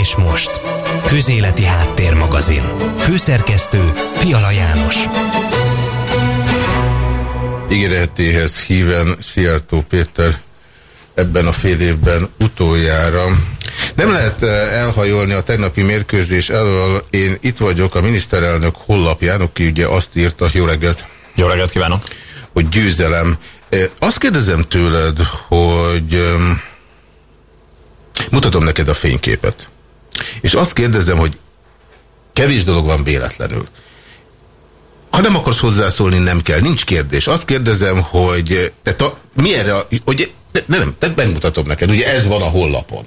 És most, Közéleti Háttérmagazin. Főszerkesztő Fiala János. Ígéretéhez híven Szijjártó Péter ebben a fél évben utoljára. Nem lehet eh, elhajolni a tegnapi mérkőzés elől. Én itt vagyok a miniszterelnök hollapján, aki ugye azt írta, jó reggelt! Jó reggelt kívánok! Hogy győzelem. Azt kérdezem tőled, hogy mutatom neked a fényképet. És azt kérdezem, hogy kevés dolog van véletlenül. Ha nem akarsz hozzászólni, nem kell. Nincs kérdés. Azt kérdezem, hogy te ta, mi erre, hogy nem, nem, tehát megmutatom neked. Ugye ez van a hollapon.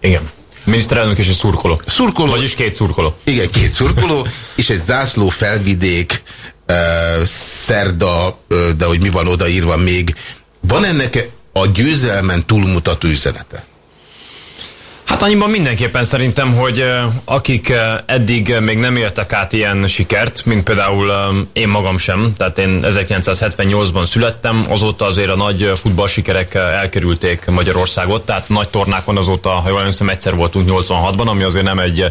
Igen. Miniszterelnök és egy szurkoló. Szurkoló. Vagyis két szurkoló. Igen, két szurkoló, és egy zászló felvidék, szerda, de hogy mi van odaírva még. Van ennek a győzelmen túlmutató üzenete? Hát annyiban mindenképpen szerintem, hogy akik eddig még nem éltek át ilyen sikert, mint például én magam sem, tehát én 1978-ban születtem, azóta azért a nagy futball sikerek elkerülték Magyarországot, tehát nagy tornákon azóta, ha jól emlékszem, egyszer voltunk 86-ban, ami azért nem egy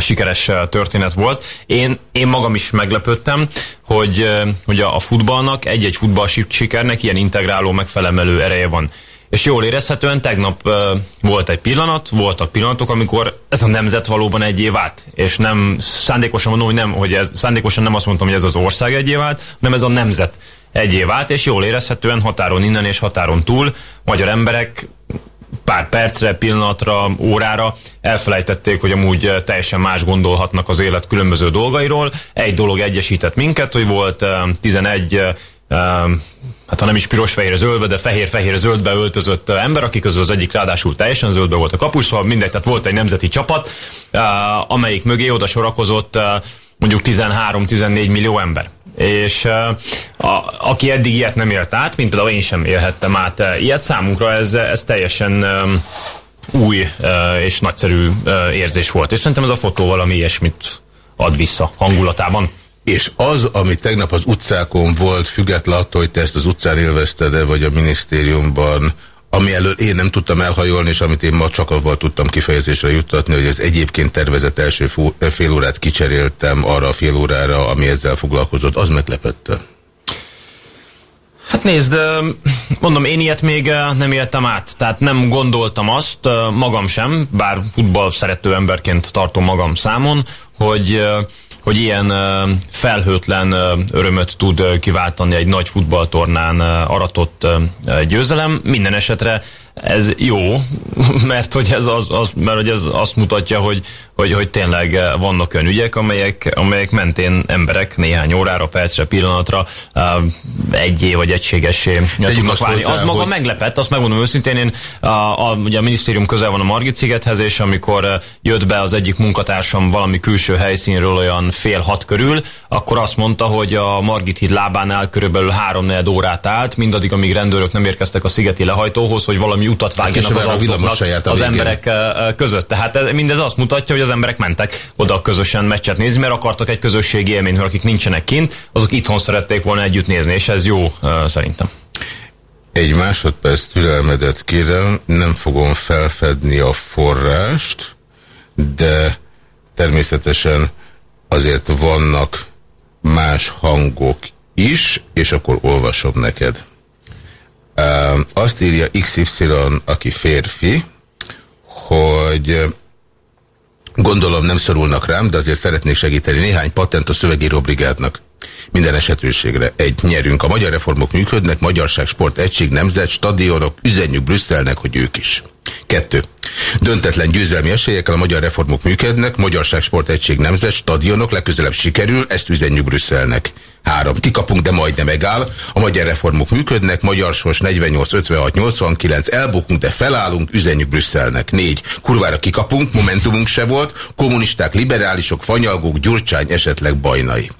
sikeres történet volt. Én, én magam is meglepődtem, hogy, hogy a futballnak, egy-egy futball sikernek ilyen integráló, megfelemelő ereje van. És jól érezhetően tegnap uh, volt egy pillanat, voltak pillanatok, amikor ez a nemzet valóban egyé vált. És nem szándékosan mondom, hogy, nem, hogy ez, szándékosan nem azt mondtam, hogy ez az ország egyé vált, hanem ez a nemzet egyé vált, és jól érezhetően határon innen és határon túl magyar emberek pár percre, pillanatra, órára elfelejtették, hogy amúgy teljesen más gondolhatnak az élet különböző dolgairól. Egy dolog egyesített minket, hogy volt 11 hát ha nem is piros-fehér zöldbe, de fehér-fehér zöldbe öltözött ember, aki közül az egyik ráadásul teljesen zöldbe volt a kapus, szóval mindegy, tehát volt egy nemzeti csapat, amelyik mögé oda sorakozott mondjuk 13-14 millió ember. És a, aki eddig ilyet nem élt át, mint például én sem élhettem át ilyet, számunkra ez, ez teljesen új és nagyszerű érzés volt. És szerintem ez a fotó valami ilyesmit ad vissza hangulatában. És az, ami tegnap az utcákon volt, független attól, hogy te ezt az utcán élvezted-e, vagy a minisztériumban, ami elől én nem tudtam elhajolni, és amit én ma csak avval tudtam kifejezésre juttatni, hogy az egyébként tervezett első fél órát kicseréltem arra a fél órára, ami ezzel foglalkozott, az meglepette. Hát nézd, mondom, én ilyet még nem éltem át, tehát nem gondoltam azt, magam sem, bár futball szerető emberként tartom magam számon, hogy hogy ilyen felhőtlen örömöt tud kiváltani egy nagy futballtornán aratott győzelem. Minden esetre ez jó, mert hogy ez, az, az, mert hogy ez azt mutatja, hogy, hogy, hogy tényleg vannak olyan ügyek, amelyek, amelyek mentén emberek néhány órára, percre, pillanatra egyé vagy egységessé tudnak válni. Az maga hogy... meglepett, azt megmondom őszintén, én a, a, ugye a minisztérium közel van a Margit szigethez, és amikor jött be az egyik munkatársam valami külső helyszínről olyan fél hat körül, akkor azt mondta, hogy a Margit híd lábánál körülbelül három órát állt, mindaddig, amíg rendőrök nem érkeztek a szigeti lehajtóhoz, hogy valami utat vágjanak az autóknak az emberek között. Tehát ez, mindez azt mutatja, hogy az emberek mentek oda közösen meccset nézni, mert akartak egy közösségi élményt, hogy akik nincsenek kint, azok itthon szerették volna együtt nézni, és ez jó szerintem. Egy másodperc türelmedet kérem, nem fogom felfedni a forrást, de természetesen azért vannak más hangok is, és akkor olvasom neked. Azt írja XY, aki férfi, hogy gondolom nem szorulnak rám, de azért szeretnék segíteni néhány patent a szövegíró brigádnak. Minden esetőségre. Egy, nyerünk. A magyar reformok működnek, Magyarság Sport Egység, Nemzet, stadionok, üzenjük Brüsszelnek, hogy ők is. Kettő. Döntetlen győzelmi esélyekkel a magyar reformok működnek, Magyarság Sport Egység, Nemzet, stadionok, legközelebb sikerül, ezt üzenjük Brüsszelnek. Három. Kikapunk, de majdnem megáll. A magyar reformok működnek, magyar sors 48, 56, 89, elbukunk, de felállunk, üzenjük Brüsszelnek. Négy. Kurvára kikapunk, momentumunk se volt, kommunisták, liberálisok, fanyalgók, gyurcsány, esetleg bajnai.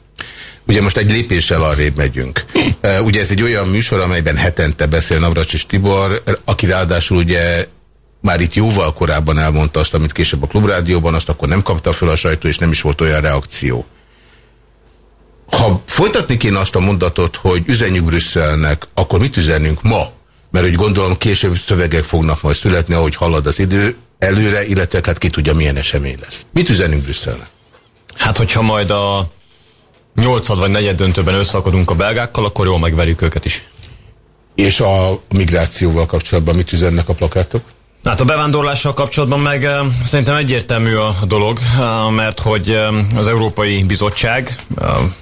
Ugye most egy lépéssel arrébb megyünk. Ugye ez egy olyan műsor, amelyben hetente beszél Navracsis Tibor, aki ráadásul ugye már itt jóval korábban elmondta azt, amit később a klubrádióban, azt akkor nem kapta föl a sajtó, és nem is volt olyan reakció. Ha folytatni kéne azt a mondatot, hogy üzenjük Brüsszelnek, akkor mit üzenünk ma? mert úgy gondolom később szövegek fognak majd születni, ahogy halad az idő előre, illetve hát ki tudja milyen esemény lesz. Mit üzenünk Brüsszelnek? Hát, hogyha majd a nyolcad vagy negyed döntőben összeakadunk a belgákkal, akkor jól megverjük őket is. És a migrációval kapcsolatban mit üzennek a plakátok? Hát a bevándorlással kapcsolatban meg uh, szerintem egyértelmű a dolog, uh, mert hogy uh, az Európai Bizottság,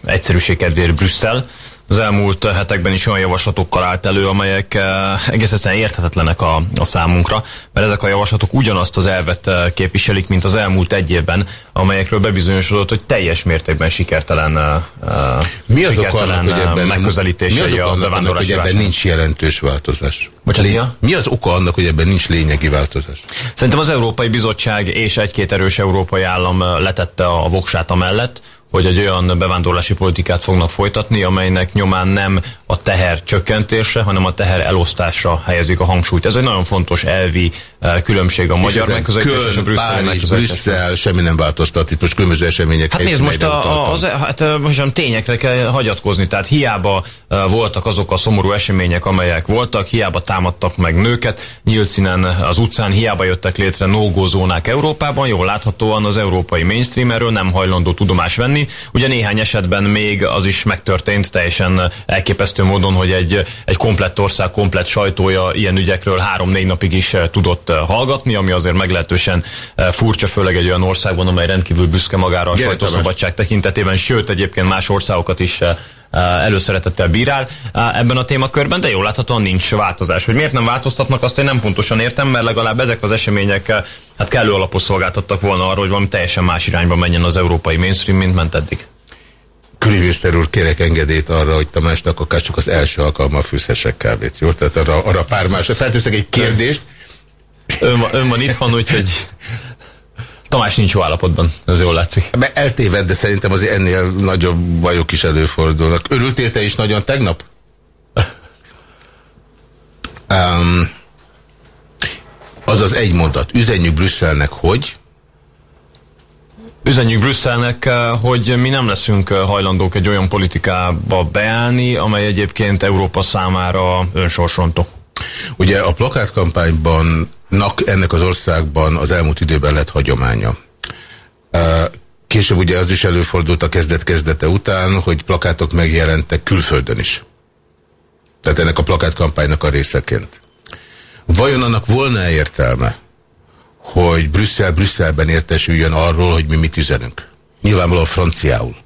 egyszerűség kedvéért Brüsszel, az elmúlt hetekben is olyan javaslatokkal állt elő, amelyek eh, egész egyszerűen érthetetlenek a, a számunkra, mert ezek a javaslatok ugyanazt az elvet eh, képviselik, mint az elmúlt egy évben, amelyekről bebizonyosodott, hogy teljes mértékben sikertelen, eh, mi az sikertelen annak, hogy ebben, megközelítései mi az oka annak, hogy ebben nincs jelentős változás? Bocsánat, mi az oka annak, hogy ebben nincs lényegi változás? Szerintem az Európai Bizottság és egy-két erős európai állam letette a voksát amellett, hogy egy olyan bevándorlási politikát fognak folytatni, amelynek nyomán nem a teher csökkentésre, hanem a teher elosztásra helyezik a hangsúlyt. Ez egy nagyon fontos elvi eh, különbség a és magyar megközelítés és a megközelítés. Brüsszel semmi nem változtat, itt most különböző események Hát nézd, most a, a, az, hát eh, most tényekre kell hagyatkozni, tehát hiába uh, voltak azok a szomorú események, amelyek voltak, hiába támadtak meg nőket, nyílt színen az utcán, hiába jöttek létre nógózónák Európában, jól láthatóan az európai mainstream erről nem hajlandó tudomás venni. Ugye néhány esetben még az is megtörtént teljesen elképesztő módon, hogy egy, egy komplett ország, komplett sajtója ilyen ügyekről három-négy napig is eh, tudott eh, hallgatni, ami azért meglehetősen eh, furcsa, főleg egy olyan országban, amely rendkívül büszke magára a sajtószabadság tekintetében, sőt egyébként más országokat is előszeretettel bírál ebben a témakörben, de jól láthatóan nincs változás. Hogy miért nem változtatnak, azt én nem pontosan értem, mert legalább ezek az események hát kellő alapot szolgáltattak volna arra, hogy valami teljesen más irányba menjen az európai mainstream, mint ment eddig. Külügyminiszter úr, kérek engedélyt arra, hogy Tamásnak akár csak az első alkalommal fűzhessek kávét, jó? Tehát arra, arra pár másra felteszek egy kérdést. Ön, ön van itthon, úgyhogy Tamás nincs jó állapotban, ez jól látszik. Mert eltéved, de szerintem azért ennél nagyobb bajok is előfordulnak. Örültél te is nagyon tegnap? Um, az az egy mondat. Üzenjük Brüsszelnek, hogy Üzenjük Brüsszelnek, eh, hogy mi nem leszünk eh, hajlandók egy olyan politikába beállni, amely egyébként Európa számára önsorsontó. Ugye a plakátkampányban ennek az országban az elmúlt időben lett hagyománya. Eh, később ugye az is előfordult a kezdet-kezdete után, hogy plakátok megjelentek külföldön is. Tehát ennek a plakátkampánynak a részeként. Vajon annak volna értelme, hogy Brüsszel Brüsszelben értesüljön arról, hogy mi mit üzenünk. Nyilvánvalóan franciául.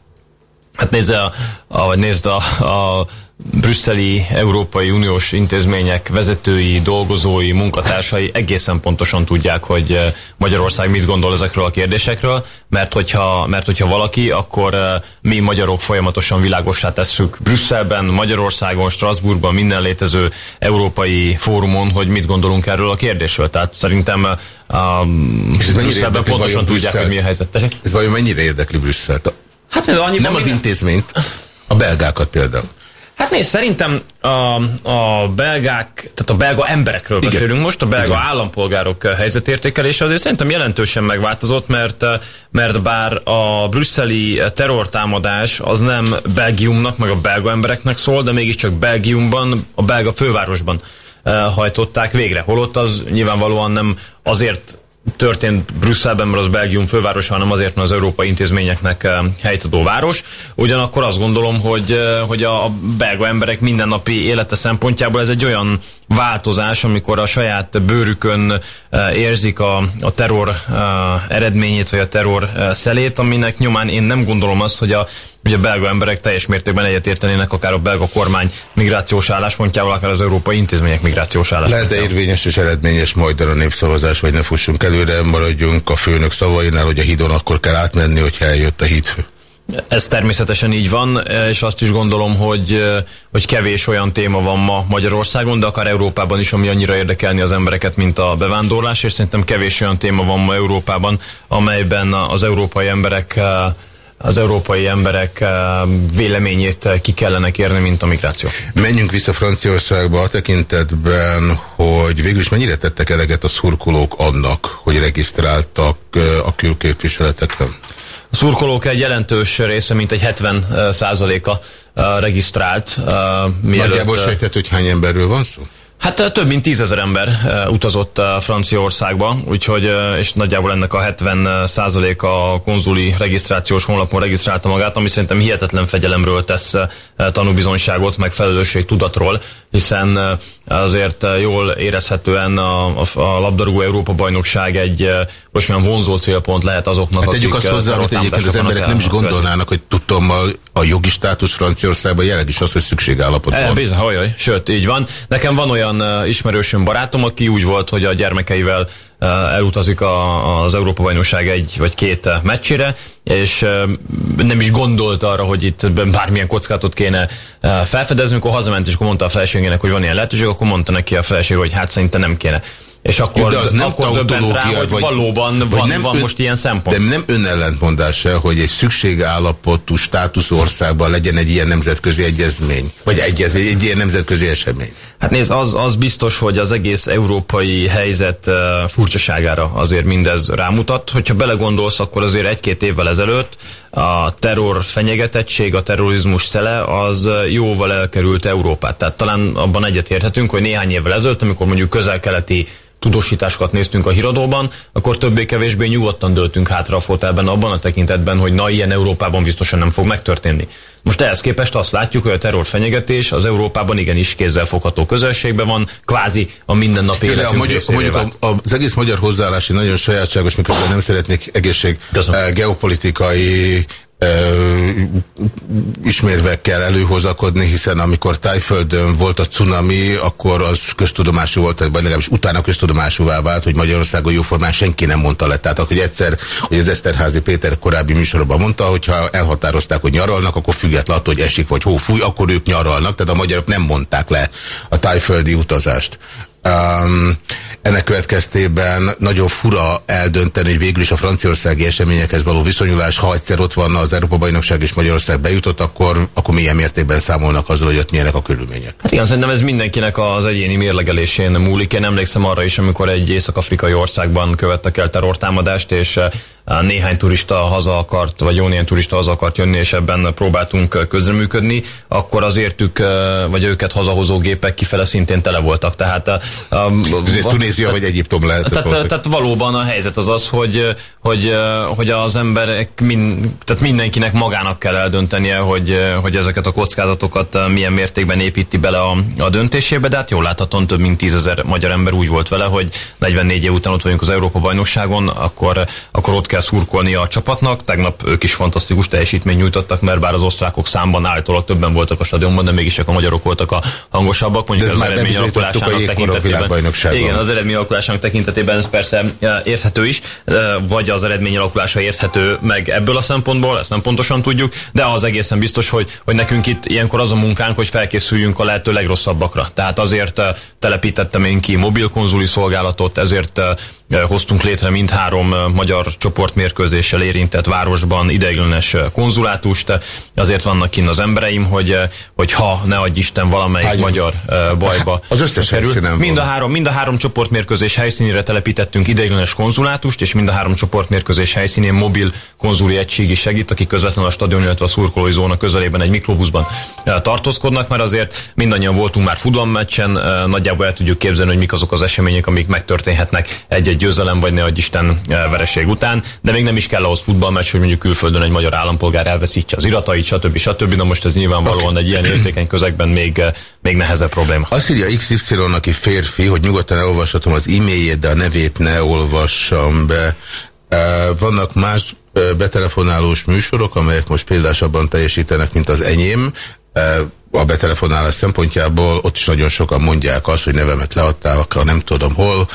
Hát nézd a, a, nézd a, a brüsszeli Európai Uniós intézmények vezetői, dolgozói, munkatársai egészen pontosan tudják, hogy eh, Magyarország mit gondol ezekről a kérdésekről, mert hogyha, mert hogyha valaki, akkor eh, mi magyarok folyamatosan világossá tesszük Brüsszelben, Magyarországon, Strasbourgban, minden létező európai fórumon, hogy mit gondolunk erről a kérdésről. Tehát szerintem eh, a Brüsszelben pontosan tudják, hogy mi a helyzet. Ez vajon mennyire érdekli Brüsszelt? Hát nem, nem az intézményt, a belgákat például. Hát nézd, szerintem a, a belgák, tehát a belga emberekről Igen. beszélünk most, a belga Igen. állampolgárok helyzetértékelése azért szerintem jelentősen megváltozott, mert, mert bár a brüsszeli terrortámadás az nem Belgiumnak, meg a belga embereknek szól, de mégiscsak Belgiumban, a belga fővárosban hajtották végre. Holott az nyilvánvalóan nem azért történt Brüsszelben, mert az Belgium fővárosa, hanem azért, mert az európai intézményeknek eh, helytadó város. Ugyanakkor azt gondolom, hogy, eh, hogy a belga emberek mindennapi élete szempontjából ez egy olyan változás, amikor a saját bőrükön uh, érzik a, a terror eredményét, vagy a terror szelét, aminek nyomán én nem gondolom azt, hogy a, hogy a belga emberek teljes mértékben egyetértenének akár a belga kormány migrációs álláspontjával, akár az európai intézmények migrációs álláspontjával. Lehet-e érvényes és eredményes majd a népszavazás, vagy ne fussunk előre, maradjunk a főnök szavainál, hogy a hídon akkor kell átmenni, hogyha eljött a hídfő? Ez természetesen így van, és azt is gondolom, hogy, hogy kevés olyan téma van ma Magyarországon, de akár Európában is, ami annyira érdekelni az embereket, mint a bevándorlás, és szerintem kevés olyan téma van ma Európában, amelyben az európai emberek az európai emberek véleményét ki kellene kérni, mint a migráció. Menjünk vissza Franciaországba a tekintetben, hogy végül is mennyire tettek eleget a szurkolók annak, hogy regisztráltak a külképviseletekre? A szurkolók egy jelentős része, mint egy 70 százaléka regisztrált. Mielőtt, Nagyjából sejtett, hogy hány emberről van szó? Hát több mint tízezer ember utazott Franciaországba, úgyhogy, és nagyjából ennek a 70% a konzuli regisztrációs honlapon regisztrálta magát, ami szerintem hihetetlen fegyelemről tesz tanúbizonyságot, meg felelősség tudatról, hiszen azért jól érezhetően a, a, a labdarúgó Európa bajnokság egy most már vonzó célpont lehet azoknak, hát tegyük azt hozzá, amit egyébként az emberek nem is gondolnának, hogy tudtommal a jogi státusz Franciaországban jelenleg is az, hogy szükségállapot e, van. Bizony, hajaj, sőt, így van. Nekem van olyan ismerősöm barátom, aki úgy volt, hogy a gyermekeivel elutazik a, az Európa bajnokság egy vagy két meccsére, és nem is gondolt arra, hogy itt bármilyen kockázatot kéne felfedezni, amikor hazament, és akkor mondta a feleségének, hogy van ilyen lehetőség, akkor mondta neki a feleség, hogy hát szerintem nem kéne. És akkor, de az nem akkor döbbent rá, hogy vagy, valóban vagy van, nem van ön, most ilyen szempont. De nem önellentmondás hogy egy szükségállapotú státuszországban legyen egy ilyen nemzetközi egyezmény, vagy egyezmény, egy ilyen nemzetközi esemény. Hát nézd, az, az biztos, hogy az egész európai helyzet furcsaságára azért mindez rámutat. Hogyha belegondolsz, akkor azért egy-két évvel ezelőtt a terror fenyegetettség, a terrorizmus szele az jóval elkerült Európát. Tehát talán abban egyetérthetünk, hogy néhány évvel ezelőtt, amikor mondjuk közel-keleti tudósításokat néztünk a híradóban, akkor többé-kevésbé nyugodtan döltünk hátra a fotelben abban a tekintetben, hogy na ilyen Európában biztosan nem fog megtörténni. Most ehhez képest azt látjuk, hogy a terrorfenyegetés az Európában igenis kézzelfogható közelségben van, kvázi a mindennapi életünk a magyar, mondjuk a, az egész magyar hozzáállási nagyon sajátságos, miközben nem szeretnék egészség Köszönöm. Eh, geopolitikai ismérvekkel előhozakodni, hiszen amikor Tájföldön volt a cunami, akkor az köztudomású volt, vagy legalábbis utána köztudomásúvá vált, hogy Magyarországon jóformán senki nem mondta le. Tehát, hogy egyszer, hogy az Eszterházi Péter korábbi műsorban mondta, hogy ha elhatározták, hogy nyaralnak, akkor független attól, hogy esik vagy hó fúj, akkor ők nyaralnak, tehát a magyarok nem mondták le a tájföldi utazást. Um, ennek következtében nagyon fura eldönteni, hogy végül is a franciaországi eseményekhez való viszonyulás, ha egyszer ott van az Európa-bajnokság és Magyarország bejutott, akkor, akkor milyen mértékben számolnak azzal, hogy ott milyenek a körülmények? Hát igen, szerintem ez mindenkinek az egyéni mérlegelésén múlik. Én emlékszem arra is, amikor egy észak-afrikai országban követtek el terrortámadást, és néhány turista haza akart, vagy jó néhány turista haza akart jönni, és ebben próbáltunk közreműködni, akkor az értük, vagy őket hazahozó gépek kifele szintén tele voltak. Tehát, Ez Tunézia vagy Egyiptom lehet. Tehát, tehát valóban a helyzet az az, hogy, hogy, hogy az emberek, mind, tehát mindenkinek magának kell eldöntenie, hogy, hogy ezeket a kockázatokat milyen mértékben építi bele a, a döntésébe, de hát jól láthatóan több mint tízezer magyar ember úgy volt vele, hogy 44 év után ott vagyunk az Európa-bajnokságon, akkor, akkor ott kell szurkolni a csapatnak. Tegnap ők is fantasztikus teljesítmény nyújtottak, mert bár az osztrákok számban állítólag többen voltak a stadionban, de mégis csak a magyarok voltak a hangosabbak. Mondjuk de az eredmény alakulásának tekintetében. Igen, az eredmény alakulásának tekintetében ez persze érthető is, vagy az eredmény alakulása érthető meg ebből a szempontból, ezt nem pontosan tudjuk, de az egészen biztos, hogy, hogy nekünk itt ilyenkor az a munkánk, hogy felkészüljünk a lehető legrosszabbakra. Tehát azért telepítettem én ki mobilkonzuli szolgálatot, ezért hoztunk létre mindhárom magyar csoportmérkőzéssel érintett városban ideiglenes konzulátust. Azért vannak kinn az embereim, hogy, hogy ha ne adj Isten valamelyik Hány, magyar bajba. Az összes kerül. mind a, három, mind a három csoportmérkőzés helyszínére telepítettünk ideiglenes konzulátust, és mind a három csoportmérkőzés helyszínén mobil konzuli egység is segít, aki közvetlenül a stadion, illetve a szurkolói zóna közelében egy mikrobuszban tartózkodnak, mert azért mindannyian voltunk már futballmeccsen, nagyjából el tudjuk képzelni, hogy mik azok az események, amik megtörténhetnek egy-egy győzelem, vagy ne adj Isten eh, vereség után, de még nem is kell ahhoz futballmeccs, hogy mondjuk külföldön egy magyar állampolgár elveszítse az iratait, stb. stb. Na most ez nyilvánvalóan okay. egy ilyen érzékeny közegben még, eh, még nehezebb probléma. Azt írja XY, aki férfi, hogy nyugodtan elolvashatom az e-mailjét, de a nevét ne olvassam be. Eh, vannak más betelefonálós műsorok, amelyek most példásabban teljesítenek, mint az enyém a betelefonálás szempontjából, ott is nagyon sokan mondják azt, hogy nevemet leadták, nem tudom hol,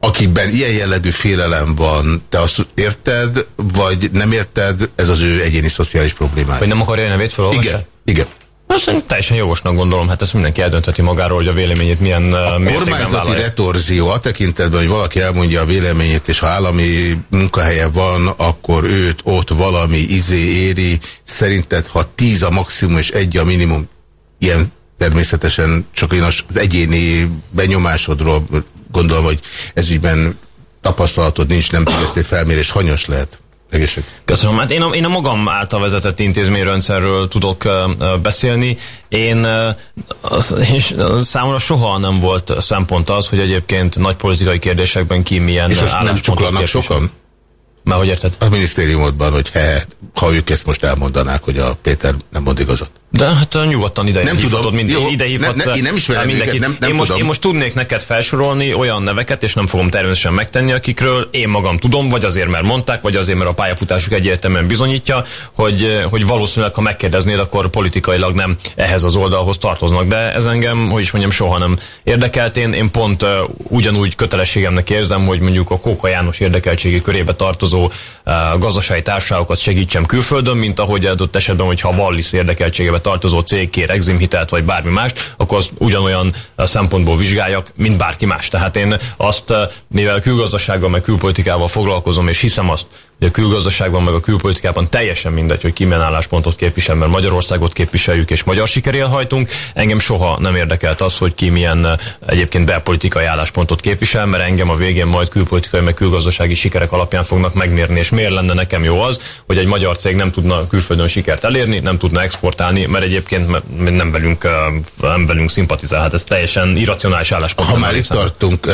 akikben ilyen jellegű félelem van, te azt érted, vagy nem érted, ez az ő egyéni szociális problémája. Vagy nem akarja a nevét felolvasni? Igen, igen. Azt teljesen jogosnak gondolom, hát ezt mindenki eldöntheti magáról, hogy a véleményét milyen a kormányzati vállalja. retorzió a tekintetben, hogy valaki elmondja a véleményét, és ha állami munkahelye van, akkor őt ott valami izé éri. Szerinted, ha tíz a maximum és egy a minimum, ilyen természetesen csak én az egyéni benyomásodról gondolom, hogy ezügyben tapasztalatod nincs, nem tudsz felmérés, hanyas lehet? Egészség. Köszönöm. Hát én a, én a magam által vezetett intézményrendszerről tudok uh, beszélni. Én, uh, az, és számomra soha nem volt szempont az, hogy egyébként nagy politikai kérdésekben ki milyen És most nem csuklanak sokan? Már hogy érted? A minisztériumodban, hogy he, ha ők ezt most elmondanák, hogy a Péter nem mond igazat. De hát nyugodtan ide nem tudom. Mind, Jó, ide hívhatsz. Ne, ne, én nem ismerem mindenkit. Őket, nem, nem én, most, tudom. én most tudnék neked felsorolni olyan neveket, és nem fogom természetesen megtenni, akikről én magam tudom, vagy azért, mert mondták, vagy azért, mert a pályafutásuk egyértelműen bizonyítja, hogy, hogy valószínűleg, ha megkérdeznéd, akkor politikailag nem ehhez az oldalhoz tartoznak. De ez engem, hogy is mondjam, soha nem érdekelt. Én, én pont uh, ugyanúgy kötelességemnek érzem, hogy mondjuk a Kóka János érdekeltségi körébe tartozó uh, gazdasági társaságokat segítsem külföldön, mint ahogy adott esetben, hogyha a Wallis tartozó cég kér eximhitelt vagy bármi mást, akkor azt ugyanolyan szempontból vizsgáljak, mint bárki más. Tehát én azt, mivel külgazdasággal meg külpolitikával foglalkozom, és hiszem azt, hogy a külgazdaságban meg a külpolitikában teljesen mindegy, hogy ki milyen álláspontot képvisel, mert Magyarországot képviseljük és magyar sikerél hajtunk. Engem soha nem érdekelt az, hogy ki milyen egyébként belpolitikai álláspontot képvisel, mert engem a végén majd külpolitikai meg külgazdasági sikerek alapján fognak megmérni, és miért lenne nekem jó az, hogy egy magyar cég nem tudna külföldön sikert elérni, nem tudna exportálni, mert egyébként nem velünk, nem velünk szimpatizál. Hát ez teljesen irracionális álláspont. Ha már itt tartunk,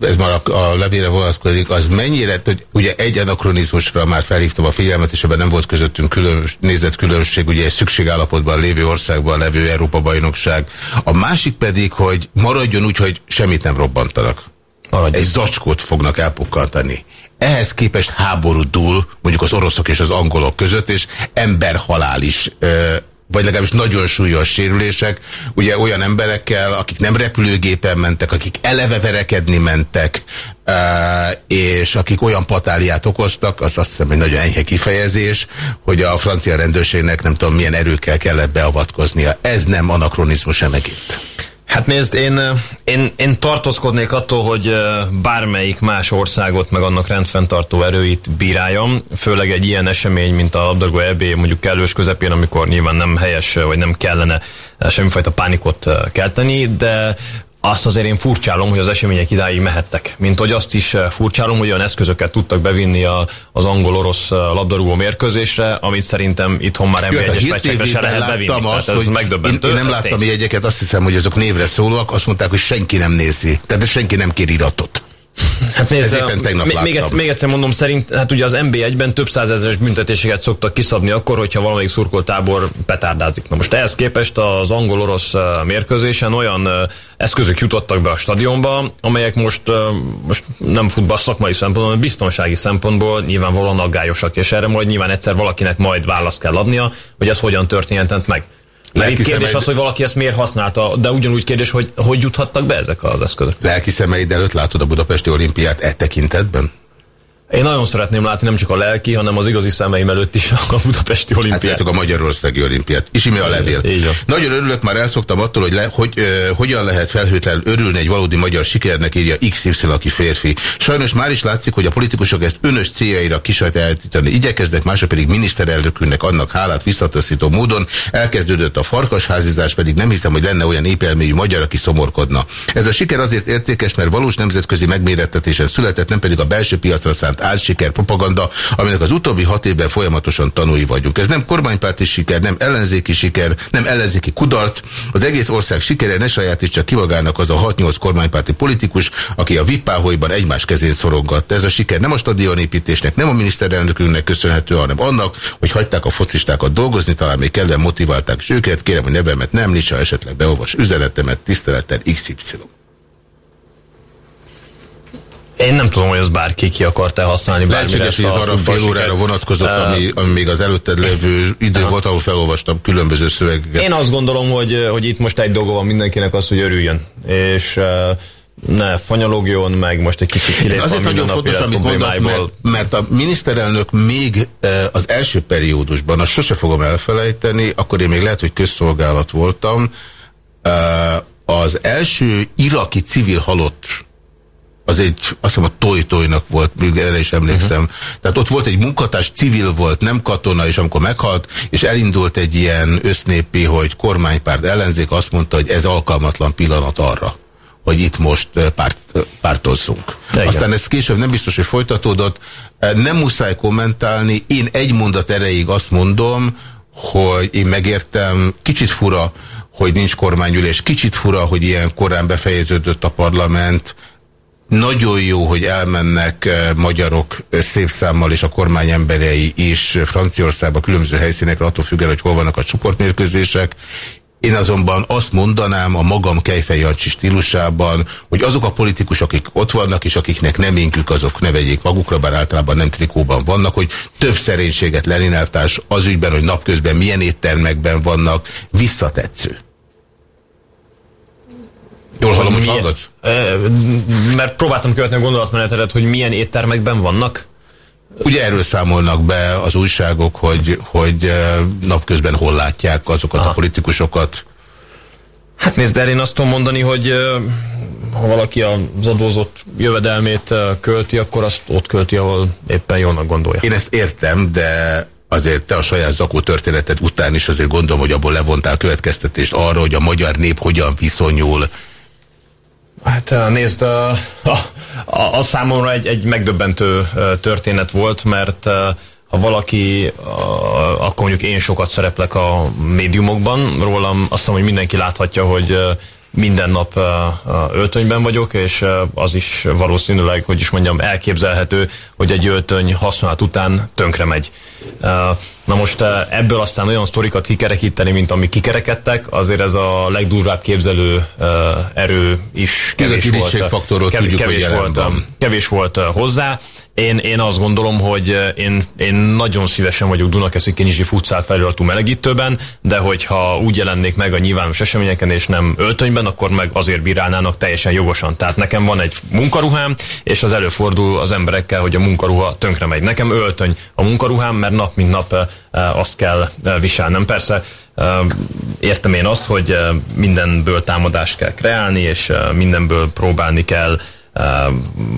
ez már a, a levére vonatkozik, az mennyire, hogy ugye egy anakronizmus másra már felhívtam a figyelmet, és ebben nem volt közöttünk külön, különbség, ugye egy szükségállapotban lévő országban levő Európa-bajnokság. A másik pedig, hogy maradjon úgy, hogy semmit nem robbantanak. Maradjon. Egy zacskót fognak elpukkantani. Ehhez képest háború dúl, mondjuk az oroszok és az angolok között, és emberhalál is vagy legalábbis nagyon súlyos sérülések, ugye olyan emberekkel, akik nem repülőgépen mentek, akik eleve verekedni mentek, és akik olyan patáliát okoztak, az azt hiszem egy nagyon enyhe kifejezés, hogy a francia rendőrségnek nem tudom milyen erőkkel kellett beavatkoznia. Ez nem anakronizmus-e megint? Hát nézd, én, én, én tartózkodnék attól, hogy bármelyik más országot, meg annak rendfenntartó erőit bíráljam, főleg egy ilyen esemény, mint a labdarúgó EB mondjuk kellős közepén, amikor nyilván nem helyes, vagy nem kellene semmifajta pánikot kelteni, de azt azért én furcsálom, hogy az események idáig mehettek. Mint hogy azt is eh, furcsálom, hogy olyan eszközöket tudtak bevinni a, az angol-orosz eh, labdarúgó mérkőzésre, amit szerintem itthon már ebben egyes meccsekre se lehet bevinni. Azt, ez hogy megdöbbentő. Én, én nem láttam jegyeket, azt hiszem, hogy azok névre szólóak, azt mondták, hogy senki nem nézi. Tehát senki nem kér iratot. Hát nézd, éppen tegnap még, még, egyszer, még egyszer mondom, szerint, hát ugye az NB1-ben több százezeres büntetéseket szoktak kiszabni akkor, hogyha valamelyik szurkoltábor petárdázik. Na most ehhez képest az angol-orosz mérkőzésen olyan eszközök jutottak be a stadionba, amelyek most, most nem futball szakmai szempontból, hanem biztonsági szempontból nyilvánvalóan aggályosak, és erre majd nyilván egyszer valakinek majd választ kell adnia, hogy ez hogyan történhetett meg. Itt kérdés az, hogy valaki ezt miért használta, de ugyanúgy kérdés, hogy hogy juthattak be ezek az eszközök. Lelki szemeid előtt látod a Budapesti olimpiát e tekintetben? Én nagyon szeretném látni nem csak a lelki, hanem az igazi szemeim előtt is a budapesti olimpiát. Hát a Magyarországi olimpiát. És imi a levél. Van. Nagyon örülök, már elszoktam attól, hogy, le, hogy ö, hogyan lehet felhőtlen örülni egy valódi magyar sikernek, írja XY, aki férfi. Sajnos már is látszik, hogy a politikusok ezt önös céljaira kisajtáltítani igyekeznek, mások pedig miniszterelnökünknek annak hálát visszataszító módon. Elkezdődött a farkasházizás, pedig nem hiszem, hogy lenne olyan épelméjű magyar, aki szomorkodna. Ez a siker azért értékes, mert valós nemzetközi megmérettetésen született, nem pedig a belső piacra szánt álsiker propaganda, aminek az utóbbi hat évben folyamatosan tanúi vagyunk. Ez nem kormánypárti siker, nem ellenzéki siker, nem ellenzéki kudarc. Az egész ország sikere ne csak kimagának az a 6-8 kormánymárti politikus, aki a vipáholyban egymás kezén szorongatta. Ez a siker nem a stadionépítésnek, nem a miniszterelnökünknek köszönhető, hanem annak, hogy hagyták a focistákat dolgozni, talán még kellene motiválták őket. Kérem, hogy nevemet nem ha esetleg beolvas üzenetemet, tisztelettel XY. Én nem tudom, hogy az bárki ki akart-e használni Lehetséges, hogy az arra fél órára vonatkozott, ami, ami még az előtted levő idő volt, ahol felolvastam különböző szövegeket. Én azt gondolom, hogy, hogy itt most egy dolga van mindenkinek az, hogy örüljön. És ne fanyalogjon, meg most egy kicsit kilép Ez azért nagyon fontos, amit mondasz, mert, mert a miniszterelnök még az első periódusban, azt sose fogom elfelejteni, akkor én még lehet, hogy közszolgálat voltam, az első iraki civil halott az egy, azt hiszem a Toy-Toynak volt, még erre is emlékszem. Uh. -huh. Tehát ott volt egy munkatárs, civil volt, nem katona, és amikor meghalt, és elindult egy ilyen össznépi, hogy kormánypárt ellenzék, azt mondta, hogy ez alkalmatlan pillanat arra, hogy itt most párt, pártozzunk. De Aztán igen. ez később nem biztos, hogy folytatódott. Nem muszáj kommentálni. Én egy mondat erejéig azt mondom, hogy én megértem, kicsit fura, hogy nincs kormányülés, kicsit fura, hogy ilyen korán befejeződött a parlament, nagyon jó, hogy elmennek eh, magyarok eh, szép számmal, és a kormány emberei is Franciaországba, különböző helyszínekre, attól függően, hogy hol vannak a csoportmérkőzések. Én azonban azt mondanám a magam Kejfej Jancsi stílusában, hogy azok a politikusok, akik ott vannak, és akiknek nem inkük, azok ne vegyék magukra, bár általában nem trikóban vannak, hogy több szerénységet Lenin az ügyben, hogy napközben milyen éttermekben vannak, visszatetsző. Jól hallom, hogy hallgatsz? Ö, Mert próbáltam követni a gondolatmenetedet, hogy milyen éttermekben vannak. Ugye erről számolnak be az újságok, hogy, hogy eh, napközben hol látják azokat a politikusokat. Hát nézd, de én azt tudom mondani, hogy ö, ha valaki az adózott jövedelmét költi, akkor azt ott költi, ahol éppen jónak gondolja. Én ezt értem, de azért te a saját zakó történeted után is azért gondolom, hogy abból levontál következtetést arra, hogy a magyar nép hogyan viszonyul. Hát ö, nézd, ö, a, a, a számomra egy, egy megdöbbentő ö, történet volt, mert ha valaki, akkor mondjuk én sokat szereplek a médiumokban, rólam azt hiszem, hogy mindenki láthatja, hogy minden nap öltönyben vagyok, és az is valószínűleg, hogy is mondjam, elképzelhető, hogy egy öltöny használat után tönkre megy. Na most ö, ebből aztán olyan sztorikat kikerekíteni, mint amik kikerekedtek, azért ez a legdurvább képzelő ö, erő is kevés volt. irítségfaktorról kev- tudjuk, hogy kevés volt, van. kevés volt hozzá. Én, én azt gondolom, hogy én, én nagyon szívesen vagyok Dunakeszi Kinyizsi futszál feliratú melegítőben, de hogyha úgy jelennék meg a nyilvános eseményeken és nem öltönyben, akkor meg azért bírálnának teljesen jogosan. Tehát nekem van egy munkaruhám, és az előfordul az emberekkel, hogy a munkaruha tönkre megy. Nekem öltöny a munkaruhám, mert nap mint nap azt kell ö, viselnem. Persze ö, értem én azt, hogy mindenből támadást kell kreálni, és mindenből próbálni kell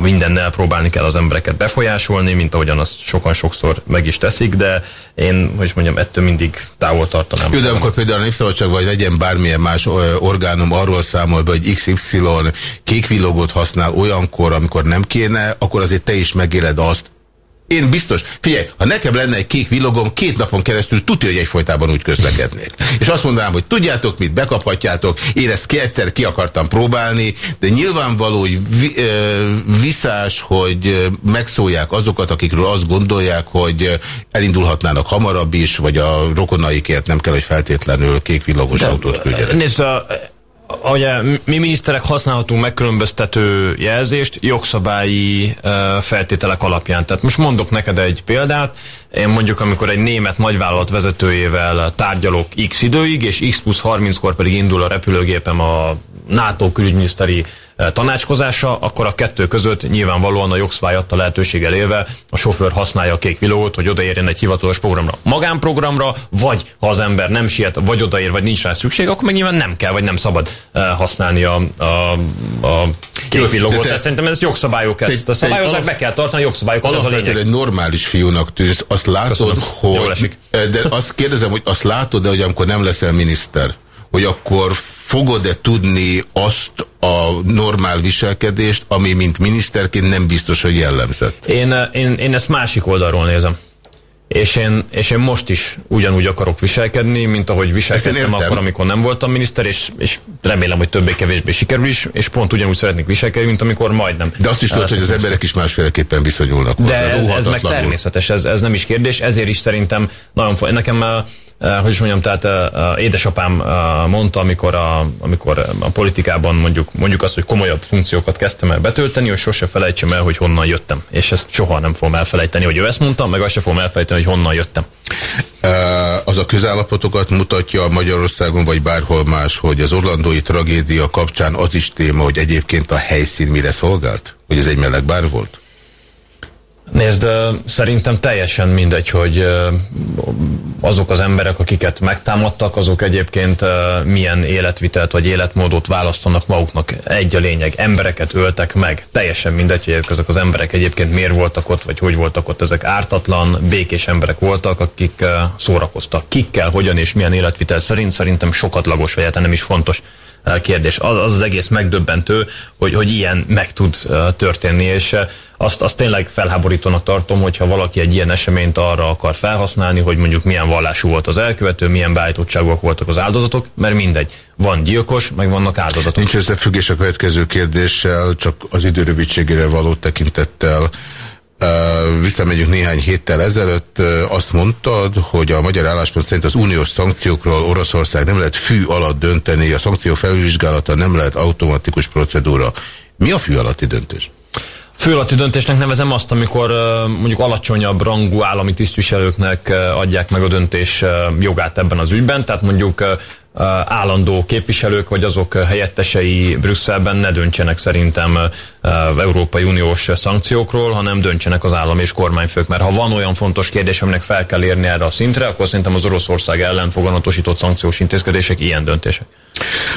mindennel próbálni kell az embereket befolyásolni, mint ahogyan azt sokan sokszor meg is teszik, de én, hogy is mondjam, ettől mindig távol tartanám. Jó, de amikor például a Népszabadság vagy legyen bármilyen más orgánum arról számol be, hogy XY kékvillogót használ olyankor, amikor nem kéne, akkor azért te is megéled azt, én biztos, figyelj, ha nekem lenne egy kék villogom, két napon keresztül tudja, hogy egyfolytában úgy közlekednék. És azt mondanám, hogy tudjátok mit, bekaphatjátok, én ezt ki egyszer ki akartam próbálni, de nyilvánvaló, hogy vi, ö, hogy megszólják azokat, akikről azt gondolják, hogy elindulhatnának hamarabb is, vagy a rokonaikért nem kell, hogy feltétlenül kék villogos autót küldjenek. Nézd, a, ugye mi miniszterek használhatunk megkülönböztető jelzést jogszabályi feltételek alapján. Tehát most mondok neked egy példát. Én mondjuk, amikor egy német nagyvállalat vezetőjével tárgyalok x időig, és x plusz 30-kor pedig indul a repülőgépem a NATO külügyminiszteri tanácskozása, akkor a kettő között nyilvánvalóan a jogszabály adta lehetőséggel élve a sofőr használja a kék villogót, hogy odaérjen egy hivatalos programra. Magánprogramra, vagy ha az ember nem siet, vagy odaér, vagy nincs rá szükség, akkor meg nyilván nem kell, vagy nem szabad uh, használni a, a, a kék villogót. te- Szerintem ez jogszabályok, te- ezt te a szabályozzák, alap- be kell tartani a jogszabályokat, ez a lényeg. egy normális fiúnak tűnsz, azt látod, Köszönöm. Hogy... esik. De azt kérdezem, hogy azt látod-e, hogy amikor nem leszel miniszter, hogy akkor fogod-e tudni azt a normál viselkedést, ami mint miniszterként nem biztos, hogy jellemzett? Én, eh, én, én ezt másik oldalról nézem. És én, és én most is ugyanúgy akarok viselkedni, mint ahogy viselkedtem akkor, amikor nem voltam miniszter, és, és remélem, hogy többé-kevésbé sikerül is, és pont ugyanúgy szeretnék viselkedni, mint amikor majdnem. De azt is tudod, hogy az emberek is másféleképpen viszonyulnak hozzá. De ez, ez meg természetes, ez, ez nem is kérdés, ezért is szerintem nagyon fontos. Nekem, eh, hogy is mondjam, tehát eh, eh, édesapám eh, mondta, amikor a, amikor a politikában mondjuk, mondjuk azt, hogy komolyabb funkciókat kezdtem el betölteni, hogy sose felejtsem el, hogy honnan jöttem. És ezt soha nem fogom elfelejteni, hogy ő ezt mondta, meg azt sem fogom elfelejteni, hogy honnan jöttem. Eh, Az a közállapotokat mutatja Magyarországon, vagy bárhol más, hogy az orlandói tragédia kapcsán az is téma, hogy egyébként a helyszín mire szolgált? Hogy ez egy meleg bár volt? Nézd, szerintem teljesen mindegy, hogy azok az emberek, akiket megtámadtak, azok egyébként milyen életvitelt vagy életmódot választanak maguknak. Egy a lényeg, embereket öltek meg. Teljesen mindegy, hogy ezek az emberek egyébként miért voltak ott, vagy hogy voltak ott. Ezek ártatlan, békés emberek voltak, akik szórakoztak. Kikkel, hogyan és milyen életvitel szerint szerintem sokadlagos, vagy egyáltalán nem is fontos. Kérdés. Az az, az egész megdöbbentő, hogy, hogy ilyen meg tud történni, és azt, azt tényleg felháborítónak tartom, hogyha valaki egy ilyen eseményt arra akar felhasználni, hogy mondjuk milyen vallású volt az elkövető, milyen beállítottságok voltak az áldozatok, mert mindegy. Van gyilkos, meg vannak áldozatok. Nincs összefüggés a következő kérdéssel, csak az időrövidségére való tekintettel. Visszamegyünk néhány héttel ezelőtt, azt mondtad, hogy a magyar álláspont szerint az uniós szankciókról Oroszország nem lehet fű alatt dönteni, a szankció felvizsgálata nem lehet automatikus procedúra. Mi a fű alatti döntés? Főalatti döntésnek nevezem azt, amikor mondjuk alacsonyabb rangú állami tisztviselőknek adják meg a döntés jogát ebben az ügyben, tehát mondjuk állandó képviselők, vagy azok helyettesei Brüsszelben ne döntsenek szerintem Európai Uniós szankciókról, hanem döntsenek az állam és kormányfők. Mert ha van olyan fontos kérdés, aminek fel kell érni erre a szintre, akkor szerintem az Oroszország ellen foganatosított szankciós intézkedések ilyen döntések.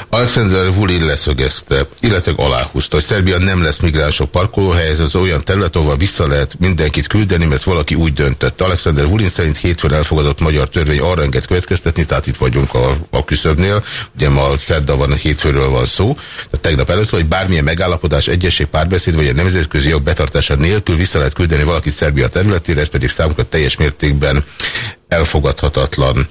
Alexander Vulin leszögezte, illetve aláhúzta, hogy Szerbia nem lesz migránsok parkolóhely, ez az olyan terület, ahol vissza lehet mindenkit küldeni, mert valaki úgy döntött. Alexander Vulin szerint hétfőn elfogadott magyar törvény arra enged következtetni, tehát itt vagyunk a, a küszöbnél, ugye ma szerda van, hétfőről van szó, tehát tegnap előtt, hogy bármilyen megállapodás, egyesség, párbeszéd vagy a nemzetközi jog betartása nélkül vissza lehet küldeni valakit Szerbia területére, ez pedig számunkra teljes mértékben elfogadhatatlan.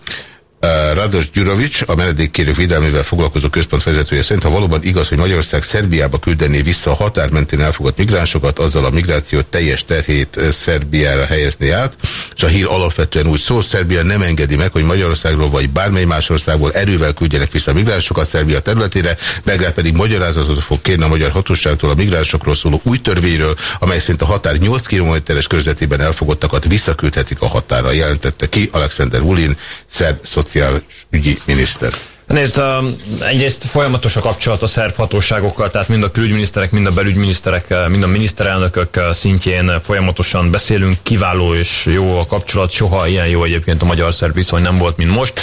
Rados Gyurovics, a menedékkérők védelmével foglalkozó központ vezetője szerint, ha valóban igaz, hogy Magyarország Szerbiába küldené vissza a határ mentén elfogott migránsokat, azzal a migráció teljes terhét Szerbiára helyezni át, és a hír alapvetően úgy szól, Szerbia nem engedi meg, hogy Magyarországról vagy bármely más országból erővel küldjenek vissza migránsokat Szerbia területére, Belgrád pedig magyarázatot fog kérni a magyar hatóságtól a migránsokról szóló új törvényről, amely szerint a határ 8 kilométeres körzetében elfogottakat visszaküldhetik a határa, jelentette ki Alexander Vulin, szerb szociálügyi miniszter. Nézd, egyrészt folyamatos a kapcsolat a szerb hatóságokkal, tehát mind a külügyminiszterek, mind a belügyminiszterek, mind a miniszterelnökök szintjén folyamatosan beszélünk, kiváló és jó a kapcsolat, soha ilyen jó egyébként a magyar-szerb viszony nem volt, mint most.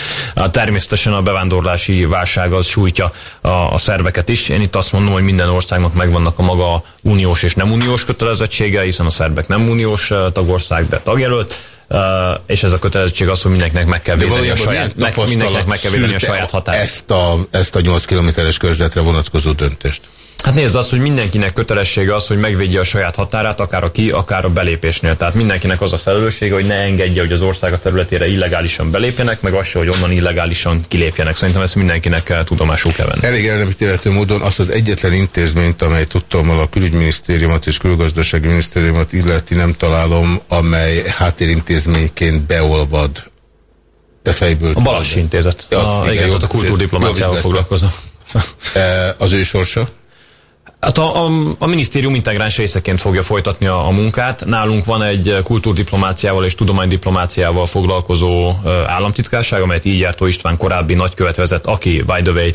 Természetesen a bevándorlási válság az sújtja a, szerveket is. Én itt azt mondom, hogy minden országnak megvannak a maga uniós és nem uniós kötelezettsége, hiszen a szerbek nem uniós tagország, de tagjelölt Uh, és ez a kötelezettség az, hogy mindenkinek meg kell védeni a saját, meg, mindenkinek meg kell védeni a saját határát. Ezt a, ezt a 8 kilométeres körzetre vonatkozó döntést. Hát nézd azt, hogy mindenkinek kötelessége az, hogy megvédje a saját határát, akár a ki, akár a belépésnél. Tehát mindenkinek az a felelőssége, hogy ne engedje, hogy az ország a területére illegálisan belépjenek, meg az se, hogy onnan illegálisan kilépjenek. Szerintem ezt mindenkinek tudomásul kell venni. Elég elnemítélhető módon azt az egyetlen intézményt, amely tudtam, a külügyminisztériumot és külgazdasági minisztériumot illeti nem találom, amely háttérintézményként beolvad te fejből. A Balassi Intézet. Ja, a, igen, a kultúrdiplomáciával foglalkozom. E, az ő sorsa? Hát a, a, a minisztérium integráns részeként fogja folytatni a, a munkát. Nálunk van egy kultúrdiplomáciával és tudománydiplomáciával foglalkozó államtitkárság, amelyet így Jártó István korábbi nagykövet vezet, aki, by the way,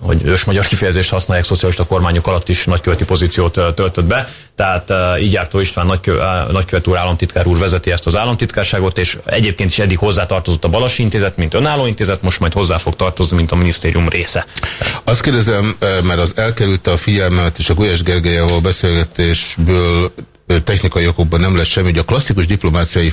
hogy ős magyar kifejezést használják, szocialista kormányok alatt is nagyköveti pozíciót töltött be. Tehát így Jártó István nagykö, nagykövet úr, államtitkár úr vezeti ezt az államtitkárságot, és egyébként is eddig hozzátartozott a Balasi Intézet, mint önálló intézet, most majd hozzá fog tartozni, mint a minisztérium része. Azt kérdezem, mert az elkerült a figyelmet, és a Gulyás Gergely, ahol beszélgetésből technikai okokban nem lesz semmi, hogy a klasszikus diplomáciai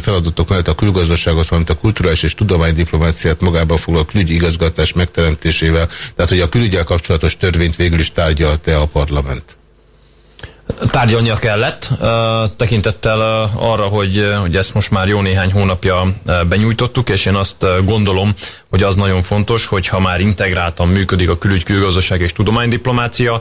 feladatok mellett a külgazdaságot, valamint a kulturális és tudománydiplomáciát magába foglal külügyi igazgatás megteremtésével, tehát hogy a külügyel kapcsolatos törvényt végül is tárgyalta a parlament tárgyalnia kellett, tekintettel arra, hogy, hogy ezt most már jó néhány hónapja benyújtottuk, és én azt gondolom, hogy az nagyon fontos, hogy ha már integráltan működik a külügy, külgazdaság és tudománydiplomácia,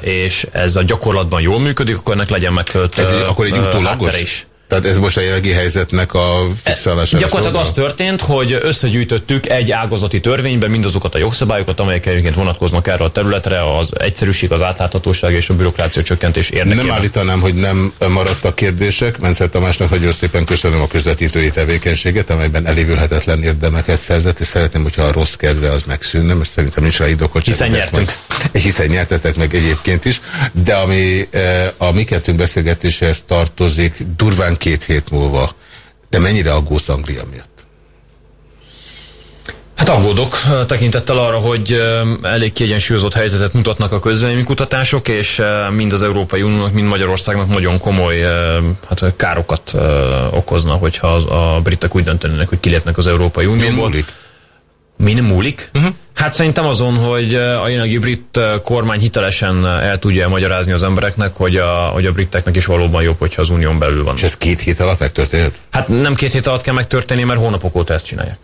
és ez a gyakorlatban jól működik, akkor ennek legyen megfelelő Ez akkor egy utólagos? is. Tehát ez most a jelenlegi helyzetnek a fixálása. Gyakorlatilag az történt, hogy összegyűjtöttük egy ágazati törvényben mindazokat a jogszabályokat, amelyek egyébként vonatkoznak erre a területre, az egyszerűség, az átláthatóság és a bürokrácia csökkentés érdekében. Nem állítanám, hogy nem maradtak kérdések. Mencer Tamásnak nagyon szépen köszönöm a közvetítői tevékenységet, amelyben elévülhetetlen érdemeket szerzett, és szeretném, hogyha a rossz kedve az megszűnne, mert szerintem nincs rá indokot. Hiszen nyertünk. Meg, hiszen nyertetek meg egyébként is, de ami eh, a mi kettőnk beszélgetéséhez tartozik, durván két hét múlva. De mennyire aggódsz Anglia miatt? Hát aggódok tekintettel arra, hogy elég kiegyensúlyozott helyzetet mutatnak a kutatások, és mind az Európai Uniónak, mind Magyarországnak nagyon komoly hát, károkat okozna, hogyha a britek úgy döntenének, hogy kilépnek az Európai Unióból. Min múlik? Min múlik? Uh -huh. Hát szerintem azon, hogy a jelenlegi brit kormány hitelesen el tudja magyarázni az embereknek, hogy a, hogy a briteknek is valóban jobb, hogyha az unión belül van. És ez két hét alatt megtörténhet? Hát nem két hét alatt kell megtörténni, mert hónapok óta ezt csinálják.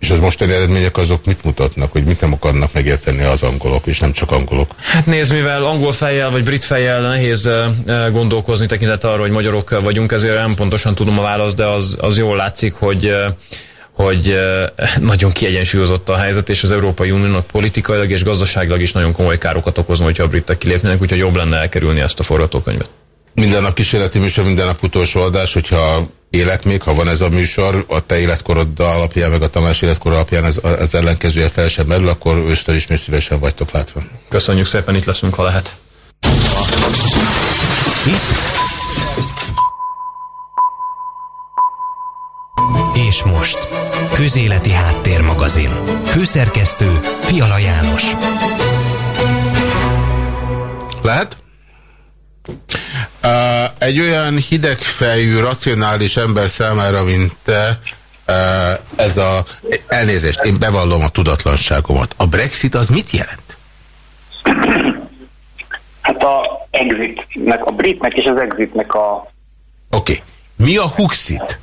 És az mostani eredmények azok mit mutatnak, hogy mit nem akarnak megérteni az angolok, és nem csak angolok? Hát nézd, mivel angol fejjel vagy brit fejjel nehéz gondolkozni tekintet arra, hogy magyarok vagyunk, ezért nem pontosan tudom a választ, de az, az jól látszik, hogy hogy nagyon kiegyensúlyozott a helyzet, és az Európai Uniónak politikailag és gazdaságilag is nagyon komoly károkat okozna, hogyha a britek kilépnének, úgyhogy jobb lenne elkerülni ezt a forgatókönyvet. Minden nap kísérleti műsor, minden nap utolsó adás, hogyha élek még, ha van ez a műsor, a te életkorod alapján, meg a Tamás életkor alapján ez, az ellenkezője fel sem merül, akkor ősztől is szívesen vagytok látva. Köszönjük szépen, itt leszünk, ha lehet. És most, Közéleti Háttérmagazin. Főszerkesztő Fiala János. Lehet? Uh, egy olyan hidegfejű, racionális ember számára, mint te, uh, ez a... Elnézést, én bevallom a tudatlanságomat. A Brexit az mit jelent? Hát a exitnek, a britnek és az exitnek a... Oké. Okay. Mi a Huxit?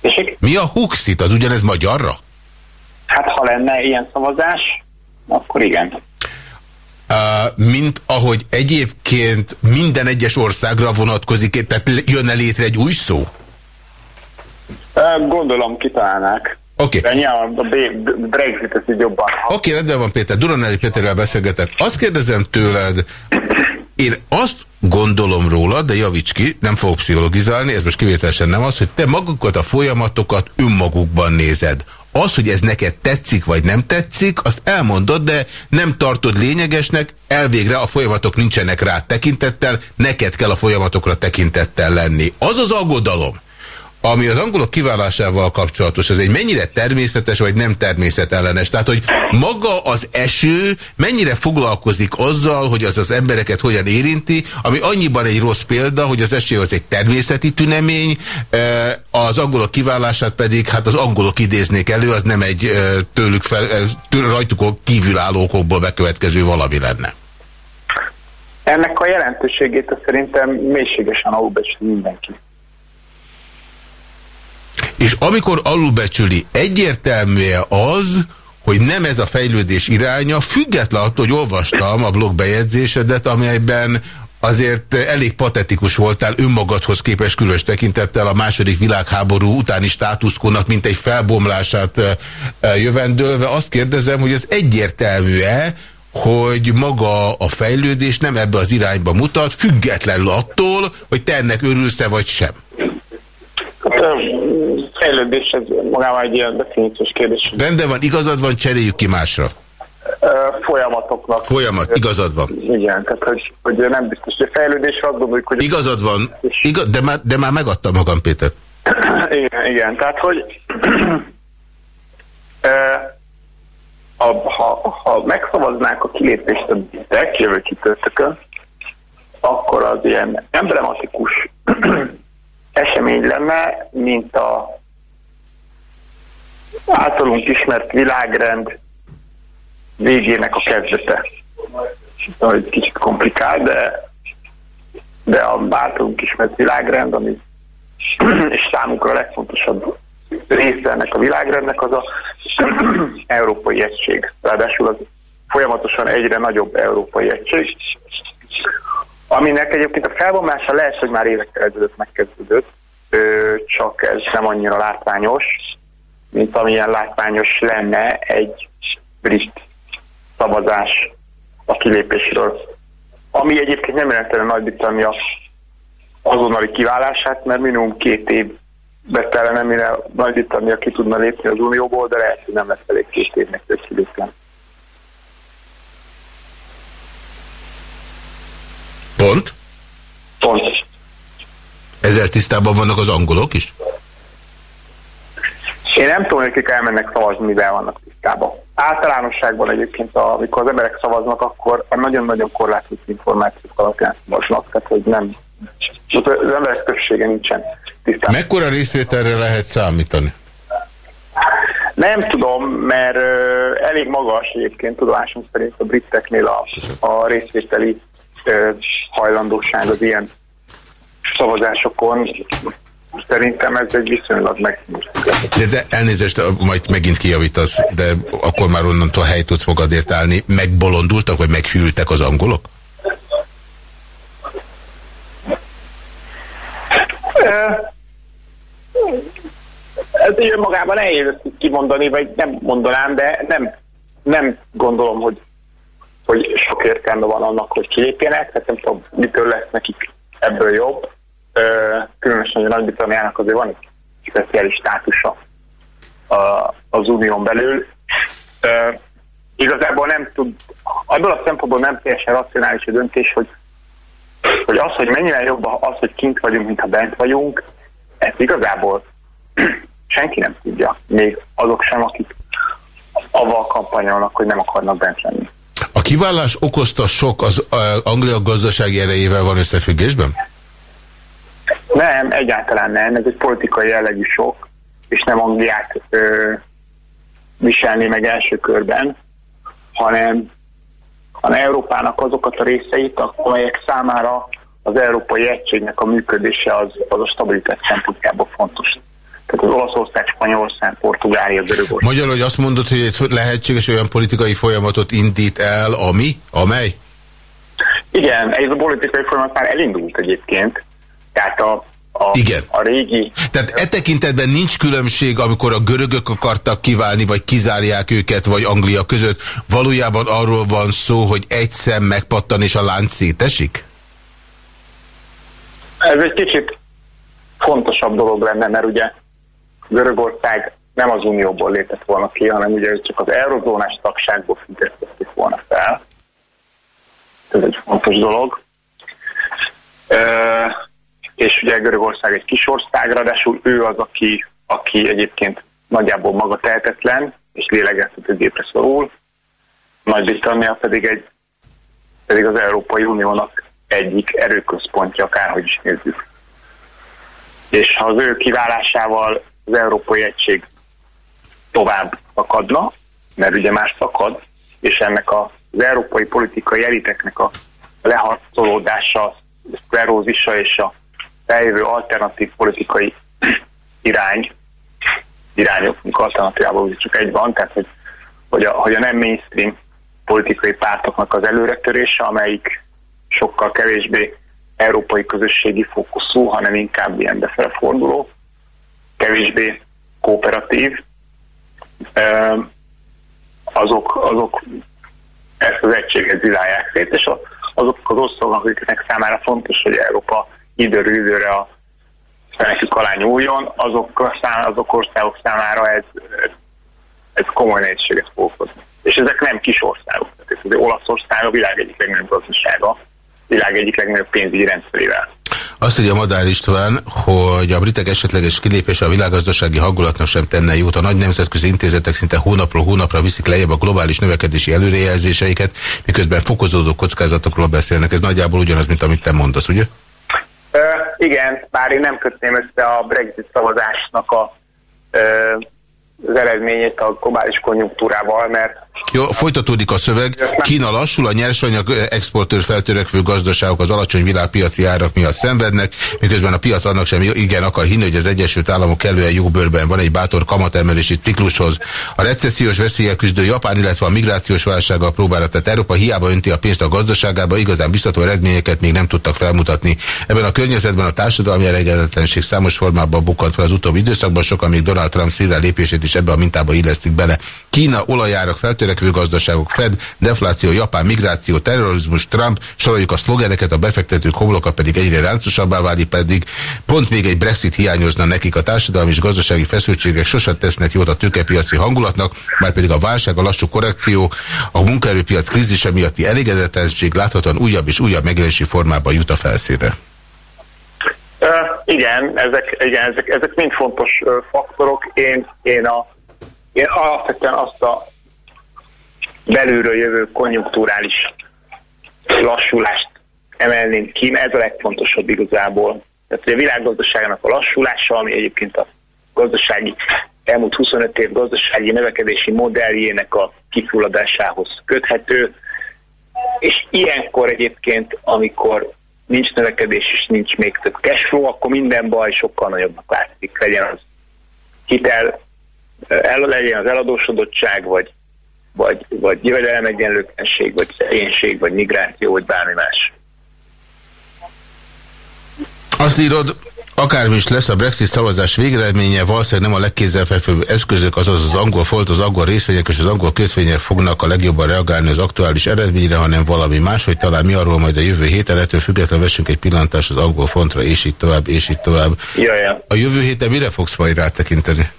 Tessék? Mi a Huxit? Az ugyanez magyarra? Hát ha lenne ilyen szavazás, akkor igen. Uh, mint ahogy egyébként minden egyes országra vonatkozik, tehát jönne létre egy új szó? Uh, gondolom kitalálnák. Oké. Okay. Nyilván a Brexit ez így jobban. Oké, okay, rendben van Péter. Duranelli Péterrel beszélgetek. Azt kérdezem tőled, én azt gondolom róla, de javíts ki, nem fogok pszichologizálni, ez most kivételesen nem az, hogy te magukat a folyamatokat önmagukban nézed. Az, hogy ez neked tetszik vagy nem tetszik, azt elmondod, de nem tartod lényegesnek, elvégre a folyamatok nincsenek rá tekintettel, neked kell a folyamatokra tekintettel lenni. Az az aggodalom, ami az angolok kiválásával kapcsolatos, ez egy mennyire természetes vagy nem természetellenes? Tehát, hogy maga az eső mennyire foglalkozik azzal, hogy az az embereket hogyan érinti, ami annyiban egy rossz példa, hogy az eső az egy természeti tünemény, az angolok kiválását pedig, hát az angolok idéznék elő, az nem egy tőlük fel, tőle rajtuk kívülálló okokból bekövetkező valami lenne. Ennek a jelentőségét szerintem mélységesen alulbecsül mindenki. És amikor alulbecsüli, egyértelmű-e az, hogy nem ez a fejlődés iránya, független attól, hogy olvastam a blogbejegyzésedet, amelyben azért elég patetikus voltál önmagadhoz képes különös tekintettel a második világháború utáni státuszkónak, mint egy felbomlását jövendőlve. Azt kérdezem, hogy ez egyértelmű-e, hogy maga a fejlődés nem ebbe az irányba mutat, függetlenül attól, hogy te ennek örülsz-e vagy sem. Hát, fejlődés, ez magában egy ilyen definíciós kérdés. Rendben van, igazad van, cseréljük ki másra. Folyamatoknak. Folyamat, igazad van. Igen, tehát hogy, hogy nem biztos, hogy fejlődésre azt gondoljuk, hogy... Igazad van, igaz, de, már, de már megadtam magam, Péter. igen, igen, tehát hogy ha, ha, ha megszavaznák a kilépést a bitek jövő kitöltökön, akkor az ilyen emblematikus esemény lenne, mint a általunk ismert világrend végének a kezdete. Egy kicsit komplikál, de, de a általunk ismert világrend, ami és számunkra a legfontosabb része ennek a világrendnek az a európai egység. Ráadásul az folyamatosan egyre nagyobb európai egység, aminek egyébként a felbomlása lehet, hogy már évekkel ezelőtt megkezdődött, csak ez nem annyira látványos, mint amilyen látványos lenne egy brit szavazás a kilépésről. Ami egyébként nem jelentene Nagy-Britannia azonnali kiválását, mert minimum két év betellene, mire Nagy-Britannia ki tudna lépni az Unióból, de lehet, hogy nem lesz elég két évnek, hogy kilépjen. Pont? Pont. Ezzel tisztában vannak az angolok is? Én nem tudom, hogy akik elmennek szavazni, mivel vannak tisztában. Általánosságban egyébként, amikor az emberek szavaznak, akkor a nagyon-nagyon korlátozott információk alapján szavaznak, tehát hogy nem, az emberek többsége nincsen tisztában. Mekkora részvételre lehet számítani? Nem tudom, mert ö, elég magas egyébként tudomásom szerint a briteknél a, a részvételi ö, hajlandóság az ilyen szavazásokon. Szerintem ez egy viszonylag meg. De, de elnézést, majd megint kijavítasz, de akkor már onnantól hely tudsz magadért állni. Megbolondultak, vagy meghűltek az angolok? Ez így önmagában nehéz ezt kimondani, vagy nem mondanám, de nem, nem gondolom, hogy, hogy sok értelme van annak, hogy kilépjenek, tehát nem tudom, mitől lesz nekik ebből jobb. Különösen, hogy Nagy-Britanniának azért van egy speciális státusa az unión belül. Igazából nem tud, abból a szempontból nem teljesen racionális a döntés, hogy, hogy az, hogy mennyire jobb az, hogy kint vagyunk, mint ha bent vagyunk, ezt igazából senki nem tudja, még azok sem, akik avval kampányolnak, hogy nem akarnak bent lenni. A kiválás okozta sok az Anglia gazdasági erejével van összefüggésben? Nem, egyáltalán nem. Ez egy politikai jellegű sok, és nem Angliát ö, viselni meg első körben, hanem, hanem Európának azokat a részeit, amelyek számára az európai egységnek a működése az, az a stabilitás szempontjából fontos. Tehát az Olaszország, Spanyolország, Portugália, Görögország. Magyarul, hogy azt mondod, hogy ez lehetséges olyan politikai folyamatot indít el, ami, amely? Igen, ez a politikai folyamat már elindult egyébként. Tehát a, a, Igen. a régi... Tehát e tekintetben nincs különbség, amikor a görögök akartak kiválni, vagy kizárják őket, vagy Anglia között. Valójában arról van szó, hogy egy szem megpattan, és a lánc szétesik? Ez egy kicsit fontosabb dolog lenne, mert ugye Görögország nem az Unióból lépett volna ki, hanem ugye csak az eurozónás tagságból függesztették volna fel. Ez egy fontos dolog. És ugye Görögország egy kis ország, ráadásul ő az, aki, aki egyébként nagyjából maga tehetetlen, és lélegeztetőgépre szorul. Nagy-Britannia pedig, egy, pedig az Európai Uniónak egyik erőközpontja, akárhogy is nézzük. És ha az ő kiválásával az Európai Egység tovább szakadna, mert ugye már szakad, és ennek az európai politikai eliteknek a leharcolódása, szklerózisa és a feljövő alternatív politikai irány, irányokunk alternatívában ugye csak egy van, tehát hogy, hogy, a, hogy a nem mainstream politikai pártoknak az előretörése, amelyik sokkal kevésbé európai közösségi fókuszú, hanem inkább ilyen befele kevésbé kooperatív, azok, azok ezt az egységet zilálják szét, és azok az országok, akiknek számára fontos, hogy Európa időről időre a fenekük alá nyúljon, azok, azok országok számára ez, ez komoly nehézséget fog hozni. És ezek nem kis országok. Tehát ez az Olaszország a világ egyik legnagyobb gazdasága, világ egyik legnagyobb pénzügyi rendszerével. Azt mondja Madár István, hogy a britek esetleges kilépése a világgazdasági hangulatnak sem tenne jót. A nagy nemzetközi intézetek szinte hónapról hónapra viszik lejjebb a globális növekedési előrejelzéseiket, miközben fokozódó kockázatokról beszélnek. Ez nagyjából ugyanaz, mint amit te mondasz, ugye? Ö, igen, bár én nem kötném össze a Brexit szavazásnak a ö, az eredményét a globális konjunktúrával, mert... Jó, folytatódik a szöveg. Kína lassul, a nyersanyag exportőr feltörekvő gazdaságok az alacsony világpiaci árak miatt szenvednek, miközben a piac annak sem igen akar hinni, hogy az Egyesült Államok kellően jó bőrben van egy bátor kamatemelési ciklushoz. A recessziós veszélyek küzdő Japán, illetve a migrációs válsággal próbára tett Európa hiába önti a pénzt a gazdaságába, igazán biztató eredményeket még nem tudtak felmutatni. Ebben a környezetben a társadalmi elégedetlenség számos formában bukkant fel az utóbbi időszakban, sokan még Donald Trump színre lépését is ebbe a mintába illesztik bele. Kína, olajárak, feltörekvő gazdaságok, Fed, defláció, Japán, migráció, terrorizmus, Trump, soroljuk a szlogeneket, a befektetők homloka pedig egyre ráncosabbá válik, pedig pont még egy Brexit hiányozna nekik a társadalmi és gazdasági feszültségek sosem tesznek jót a tőkepiaci hangulatnak, már pedig a válság, a lassú korrekció, a munkaerőpiac krízise miatti elégedetlenség láthatóan újabb és újabb megjelenési formában jut a felszínre. Uh, igen, ezek, igen ezek, ezek mind fontos uh, faktorok. Én, én, a, én alapvetően azt a belülről jövő konjunkturális lassulást emelném ki, ez a legfontosabb igazából. Tehát a világgazdaságnak a lassulása, ami egyébként a gazdasági elmúlt 25 év gazdasági növekedési modelljének a kifulladásához köthető, és ilyenkor egyébként, amikor nincs növekedés és nincs még több cashflow, akkor minden baj sokkal nagyobbnak látszik, legyen az hitel, el, legyen az eladósodottság, vagy, vagy, vagy jövedelemegyenlőtlenség, vagy szegénység, vagy migráció, vagy bármi más. Azt írod, Akármi is lesz a Brexit szavazás végeredménye, valószínűleg nem a legkézzelfekvőbb eszközök, azaz az angol folt, az angol részvények és az angol kötvények fognak a legjobban reagálni az aktuális eredményre, hanem valami más, hogy talán mi arról majd a jövő héten, ettől függetlenül vessünk egy pillantást az angol fontra, és így tovább, és így tovább. Jaja. A jövő héten mire fogsz majd rátekinteni?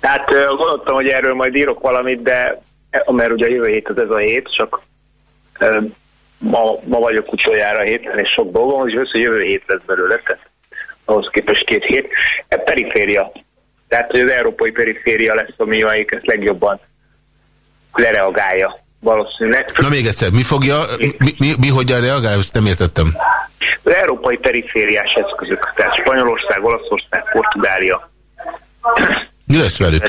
Hát gondoltam, hogy erről majd írok valamit, de mert ugye a jövő hét az ez a hét, csak ma, ma vagyok utoljára héten, és sok dolgom, és össze jövő hét lesz belőle, tehát ahhoz képest két hét. E periféria. Tehát, hogy az európai periféria lesz, ami amelyik ezt legjobban lereagálja valószínűleg. Na még egyszer, mi fogja, mi, mi, mi hogyan reagál, ezt nem értettem. Az európai perifériás eszközök, tehát Spanyolország, Olaszország, Portugália. Mi lesz velük?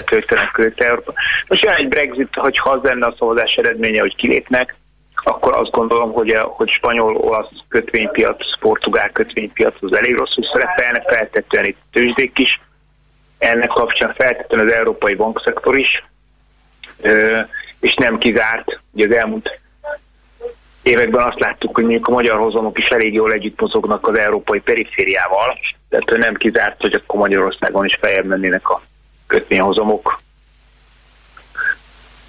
Most jön egy Brexit, hogyha az lenne a szavazás eredménye, hogy kilépnek, akkor azt gondolom, hogy, a, hogy spanyol-olasz kötvénypiac, portugál kötvénypiac az elég rosszul szerepelne, feltetően itt tőzsdék is, ennek kapcsán feltetően az európai bankszektor is, és nem kizárt, hogy az elmúlt években azt láttuk, hogy mondjuk a magyar hozamok is elég jól együtt mozognak az európai perifériával, tehát nem kizárt, hogy akkor Magyarországon is feljebb mennének a kötvényhozamok,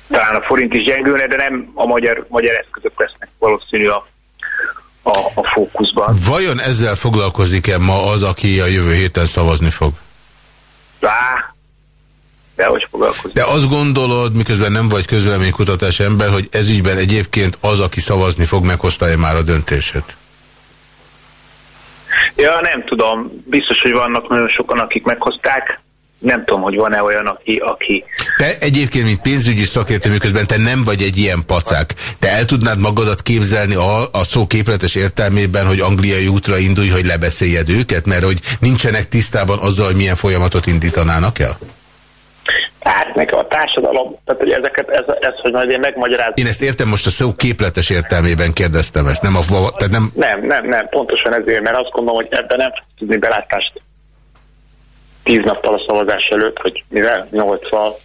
talán a forint is gyengülne, de nem a magyar, magyar eszközök lesznek valószínű a, a, a fókuszban. Vajon ezzel foglalkozik-e ma az, aki a jövő héten szavazni fog? Lá, de hogy foglalkozik. De azt gondolod, miközben nem vagy közvéleménykutatás ember, hogy ezügyben egyébként az, aki szavazni fog, meghozta -e már a döntését? Ja, nem tudom. Biztos, hogy vannak nagyon sokan, akik meghozták nem tudom, hogy van-e olyan, aki, aki... Te egyébként, mint pénzügyi szakértő, miközben te nem vagy egy ilyen pacák, te el tudnád magadat képzelni a, a szó képletes értelmében, hogy angliai útra indulj, hogy lebeszéljed őket, mert hogy nincsenek tisztában azzal, hogy milyen folyamatot indítanának el? Hát nekem a társadalom, tehát hogy ezeket, ez, ez, hogy majd én megmagyarázom. Én ezt értem, most a szó képletes értelmében kérdeztem ezt, nem a... Tehát nem... nem, nem, nem, pontosan ezért, mert azt gondolom, hogy ebben nem tudni belátást tíz nappal a szavazás előtt, hogy mivel nyolcval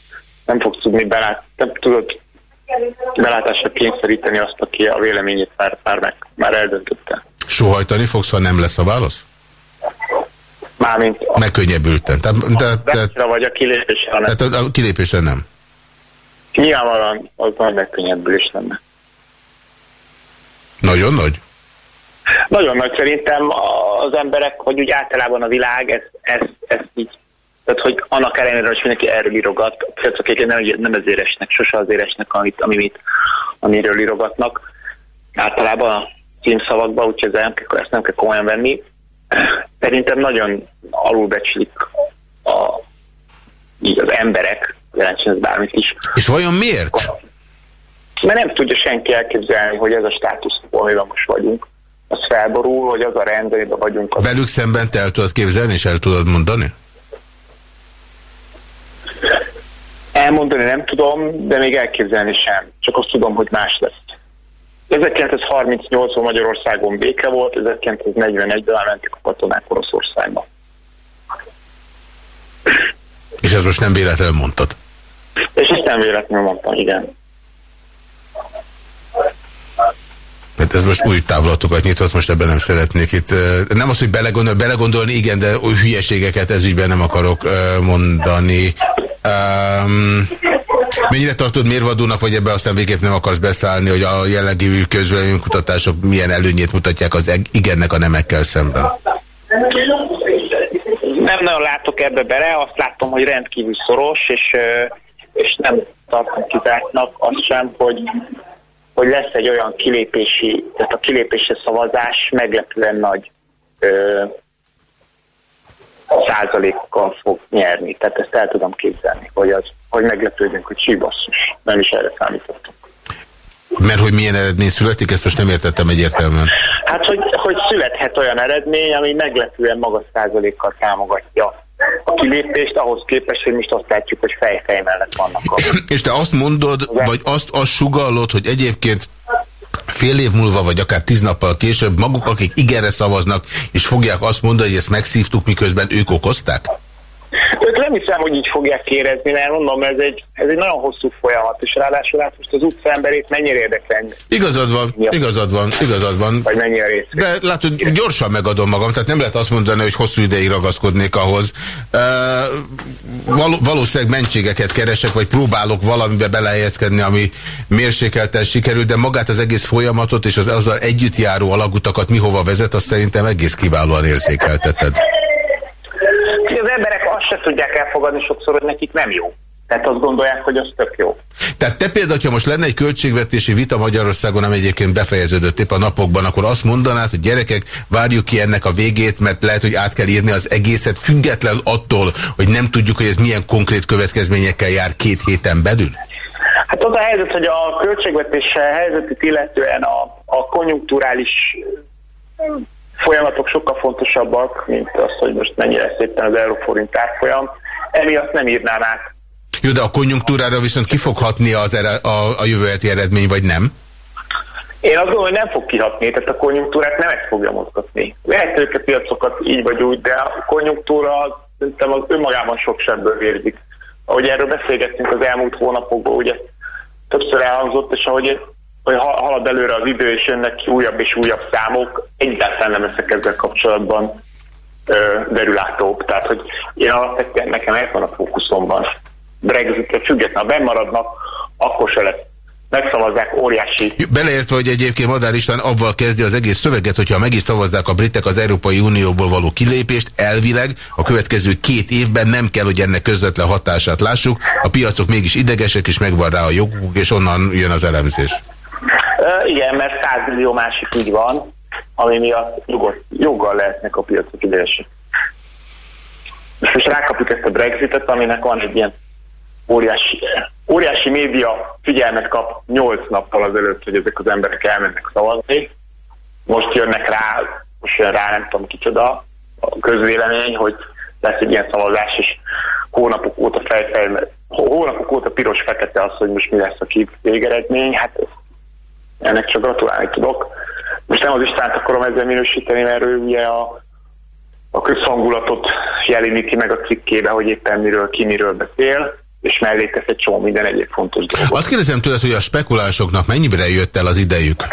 nem fogsz tudni belát, nem tudod belátásra kényszeríteni azt, aki a véleményét már, már, meg, már eldöntötte. Sohajtani fogsz, ha nem lesz a válasz? Mármint... A... Megkönnyebbülten. Tehát, tehát, tehát, vagy a kilépésre nem. Tehát a kilépésre nem. Nyilvánvalóan az nagy megkönnyebbülés lenne. Nagyon nagy? Nagyon nagy szerintem az emberek, vagy úgy általában a világ ezt, ezt, ezt így tehát, hogy annak ellenére, hogy mindenki erről írogat, például nem, nem ezért esnek, sose azért esnek, amit, amit, amiről írogatnak. Általában a címszavakban, úgyhogy ezt nem, ezt nem kell komolyan venni. Szerintem nagyon alulbecslik a, így az emberek, jelentsen ez bármit is. És vajon miért? Mert nem tudja senki elképzelni, hogy ez a státusz, amiben most vagyunk, az felborul, hogy az a rend, amiben vagyunk. Az... Velük szemben te el tudod képzelni, és el tudod mondani? Elmondani nem tudom, de még elképzelni sem. Csak azt tudom, hogy más lesz. 1938-ban Magyarországon béke volt, 1941-ben mentek a katonák Oroszországba. És ez most nem véletlenül mondtad? És ezt nem véletlenül mondtam, igen. Mert ez most új távlatokat nyitott, most ebben nem szeretnék itt. Nem az, hogy belegondol, belegondolni, igen, de új hülyeségeket ezügyben nem akarok mondani. Um, mennyire tartod mérvadónak, vagy ebbe aztán végképp nem akarsz beszállni, hogy a jellegi közvéleménykutatások milyen előnyét mutatják az igennek a nemekkel szemben? Nem nagyon látok ebbe bele, azt látom, hogy rendkívül szoros, és, és nem tartom kizártnak azt sem, hogy hogy lesz egy olyan kilépési, tehát a kilépési szavazás meglepően nagy ö, százalékkal fog nyerni. Tehát ezt el tudom képzelni, hogy, az, hogy meglepődünk, hogy síbasszus. Nem is erre számítottunk. Mert hogy milyen eredmény születik, ezt most nem értettem egyértelműen. Hát, hogy, hogy születhet olyan eredmény, ami meglepően magas százalékkal támogatja a kilépést ahhoz képest, hogy most azt látjuk, hogy fejfej mellett vannak. És te azt mondod, vagy azt, azt sugallod, hogy egyébként fél év múlva, vagy akár tíz nappal később maguk, akik igenre szavaznak, és fogják azt mondani, hogy ezt megszívtuk, miközben ők okozták? Nem hiszem, hogy így fogják érezni, mert mondom, ez egy, ez egy nagyon hosszú folyamat, és ráadásul hát most az utca emberét mennyire érdekel. Igazad van, ja. igazad van, igazad van. Vagy mennyire rész. De látod, gyorsan megadom magam, tehát nem lehet azt mondani, hogy hosszú ideig ragaszkodnék ahhoz. Uh, val valószínűleg mentségeket keresek, vagy próbálok valamibe belehelyezkedni, ami mérsékelten sikerül, de magát az egész folyamatot és az azzal együtt járó alagutakat mihova vezet, azt szerintem egész kiválóan érzékelteted az emberek azt se tudják elfogadni sokszor, hogy nekik nem jó. Tehát azt gondolják, hogy az tök jó. Tehát te például, ha most lenne egy költségvetési vita Magyarországon, ami egyébként befejeződött épp a napokban, akkor azt mondanád, hogy gyerekek, várjuk ki ennek a végét, mert lehet, hogy át kell írni az egészet, független attól, hogy nem tudjuk, hogy ez milyen konkrét következményekkel jár két héten belül? Hát az a helyzet, hogy a költségvetés helyzetét illetően a, a konjunkturális folyamatok sokkal fontosabbak, mint az, hogy most mennyire szépen az euróforint árfolyam. Emiatt nem írnám át. Jó, de a konjunktúrára viszont ki fog hatni az ere, a, a jövő heti eredmény, vagy nem? Én azt gondolom, hogy nem fog kihatni, tehát a konjunktúrát nem ezt fogja mozgatni. Lehet piacokat így vagy úgy, de a konjunktúra szerintem az önmagában sok sebből vérzik. Ahogy erről beszélgettünk az elmúlt hónapokban, ugye többször elhangzott, és ahogy hogy halad előre az idő, és jönnek ki újabb és újabb számok, egyáltalán nem leszek ezzel kapcsolatban derülátóbb. Tehát, hogy én alapvetően nekem ez van a fókuszomban. Brexitre függetlenül, ha bemaradnak, akkor se lesz megszavazzák óriási. Beleértve, hogy egyébként Madár István avval kezdi az egész szöveget, hogyha meg is szavazzák a britek az Európai Unióból való kilépést, elvileg a következő két évben nem kell, hogy ennek közvetlen hatását lássuk. A piacok mégis idegesek, és megvan rá a joguk, és onnan jön az elemzés. Igen, mert 100 millió másik ügy van, ami miatt jogot, joggal lehetnek a piacok idegesek. És most rákapjuk ezt a Brexitet, aminek van egy ilyen óriási, óriási média figyelmet kap 8 nappal azelőtt, hogy ezek az emberek elmennek szavazni. Most jönnek rá, most jön rá nem tudom kicsoda, a közvélemény, hogy lesz egy ilyen szavazás, és hónapok óta fejfej, hónapok óta piros-fekete az, hogy most mi lesz a végeredmény. Hát ennek csak gratulálni tudok. Most nem az Istánt akarom ezzel minősíteni, mert ő ugye a, a közhangulatot jeleníti meg a cikkébe, hogy éppen miről, ki miről beszél, és mellé tesz egy csomó minden egyéb fontos dolgot. Azt kérdezem tőled, hogy a spekulánsoknak mennyire jött el az idejük?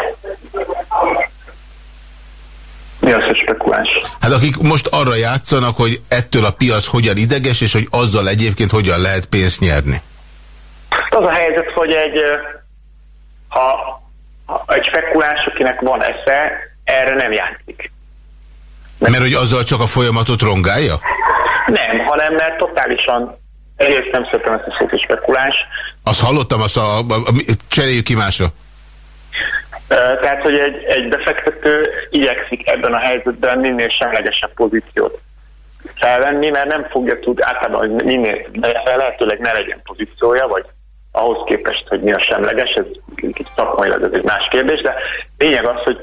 Mi az, hogy spekuláns? Hát akik most arra játszanak, hogy ettől a piac hogyan ideges, és hogy azzal egyébként hogyan lehet pénzt nyerni. Az a helyzet, hogy egy ha egy spekuláns, akinek van esze, erre nem játszik. Mert, mert hogy azzal csak a folyamatot rongálja? Nem, hanem mert totálisan egyrészt nem szeretem ezt a szót, hogy spekuláns. Azt hallottam, azt a, a, a, cseréljük ki másra. Tehát, hogy egy, egy befektető igyekszik ebben a helyzetben minél semlegesebb pozíciót felvenni, mert nem fogja tudni általában, hogy minél lehetőleg ne legyen pozíciója, vagy ahhoz képest, hogy mi a semleges, ez kicsit szakmailag ez egy más kérdés, de lényeg az, hogy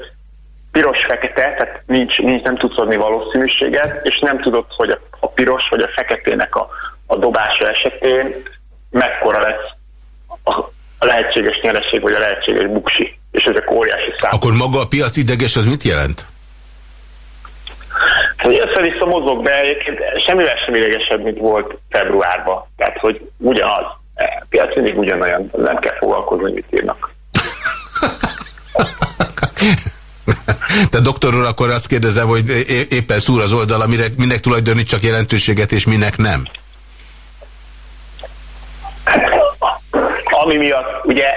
piros-fekete, tehát nincs, nincs, nem tudsz adni valószínűséget, és nem tudod, hogy a, a piros vagy a feketének a, a dobása esetén mekkora lesz a, a lehetséges nyereség, vagy a lehetséges buksi. És ezek óriási számok. Akkor maga a piac ideges, az mit jelent? Hogy össze-vissza mozog be, egyébként semmivel sem idegesebb, mint volt februárban. Tehát, hogy ugyanaz piac mindig ugyanolyan, nem kell foglalkozni, mit írnak. Te doktor úr, akkor azt kérdezem, hogy éppen szúr az oldal, amire minek tulajdonít csak jelentőséget, és minek nem? Hát, ami miatt ugye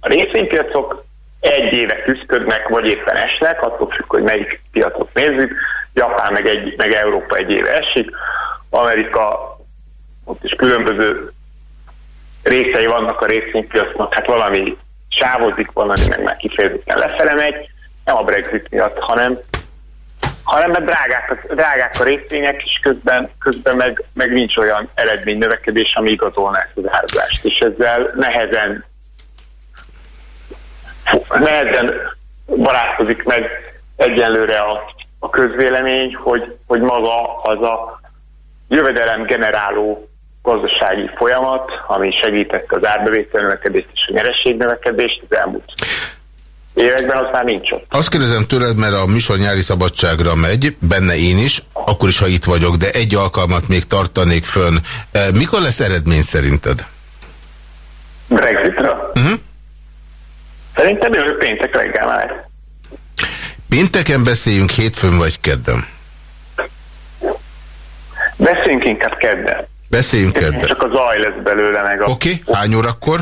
a részvénypiacok egy éve küzdködnek, vagy éppen esnek, attól függ, hogy melyik piacot nézzük. Japán meg, egy, meg Európa egy éve esik, Amerika ott is különböző részei vannak a részvénypiacnak, hát valami sávozik, valami meg már kifejezetten lefele megy, nem a Brexit miatt, hanem, hanem mert drágák, drágák a részvények, és közben, közben meg, meg nincs olyan eredmény növekedés, ami igazolná ezt az árazást, és ezzel nehezen nehezen barátkozik meg egyenlőre a, a közvélemény, hogy, hogy maga az a jövedelem generáló gazdasági folyamat, ami segítette az árbevétel növekedést és a nyereség növekedést az elmúlt években, az már nincs ott. Azt kérdezem tőled, mert a műsor nyári szabadságra megy, benne én is, akkor is, ha itt vagyok, de egy alkalmat még tartanék fönn. E, mikor lesz eredmény szerinted? Brexitra? Uh -huh. Szerintem jövő péntek reggel már. Pénteken beszéljünk hétfőn vagy kedden? Beszéljünk inkább kedden. Beszéljünk kedden. Csak a zaj lesz belőle meg a... Oké, okay. hány órakor?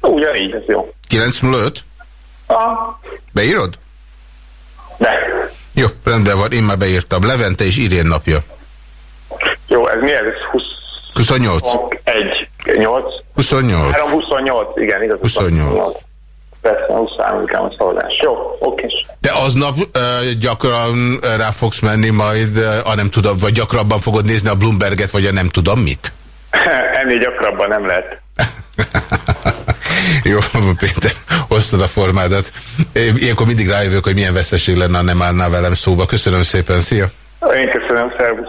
Ugyanígy, ez jó. 9.05? Ah. Beírod? De. Jó, rendben van, én már beírtam. Levente és Irén napja. Jó, ez mi ez? 20... 28. 1, 8. 28. 3, 28, igen, igaz. 28. 28. Persze, 23 a szavazás. Jó, oké. Te aznap uh, gyakran rá fogsz menni majd, uh, nem tudom, vagy gyakrabban fogod nézni a Bloomberget, vagy a nem tudom mit? Ennél gyakrabban nem lehet. Jó, Péter, hoztad a formádat. Ilyenkor mindig rájövök, hogy milyen veszteség lenne, ha nem állnál velem szóba. Köszönöm szépen, szia! Én köszönöm, szervusz!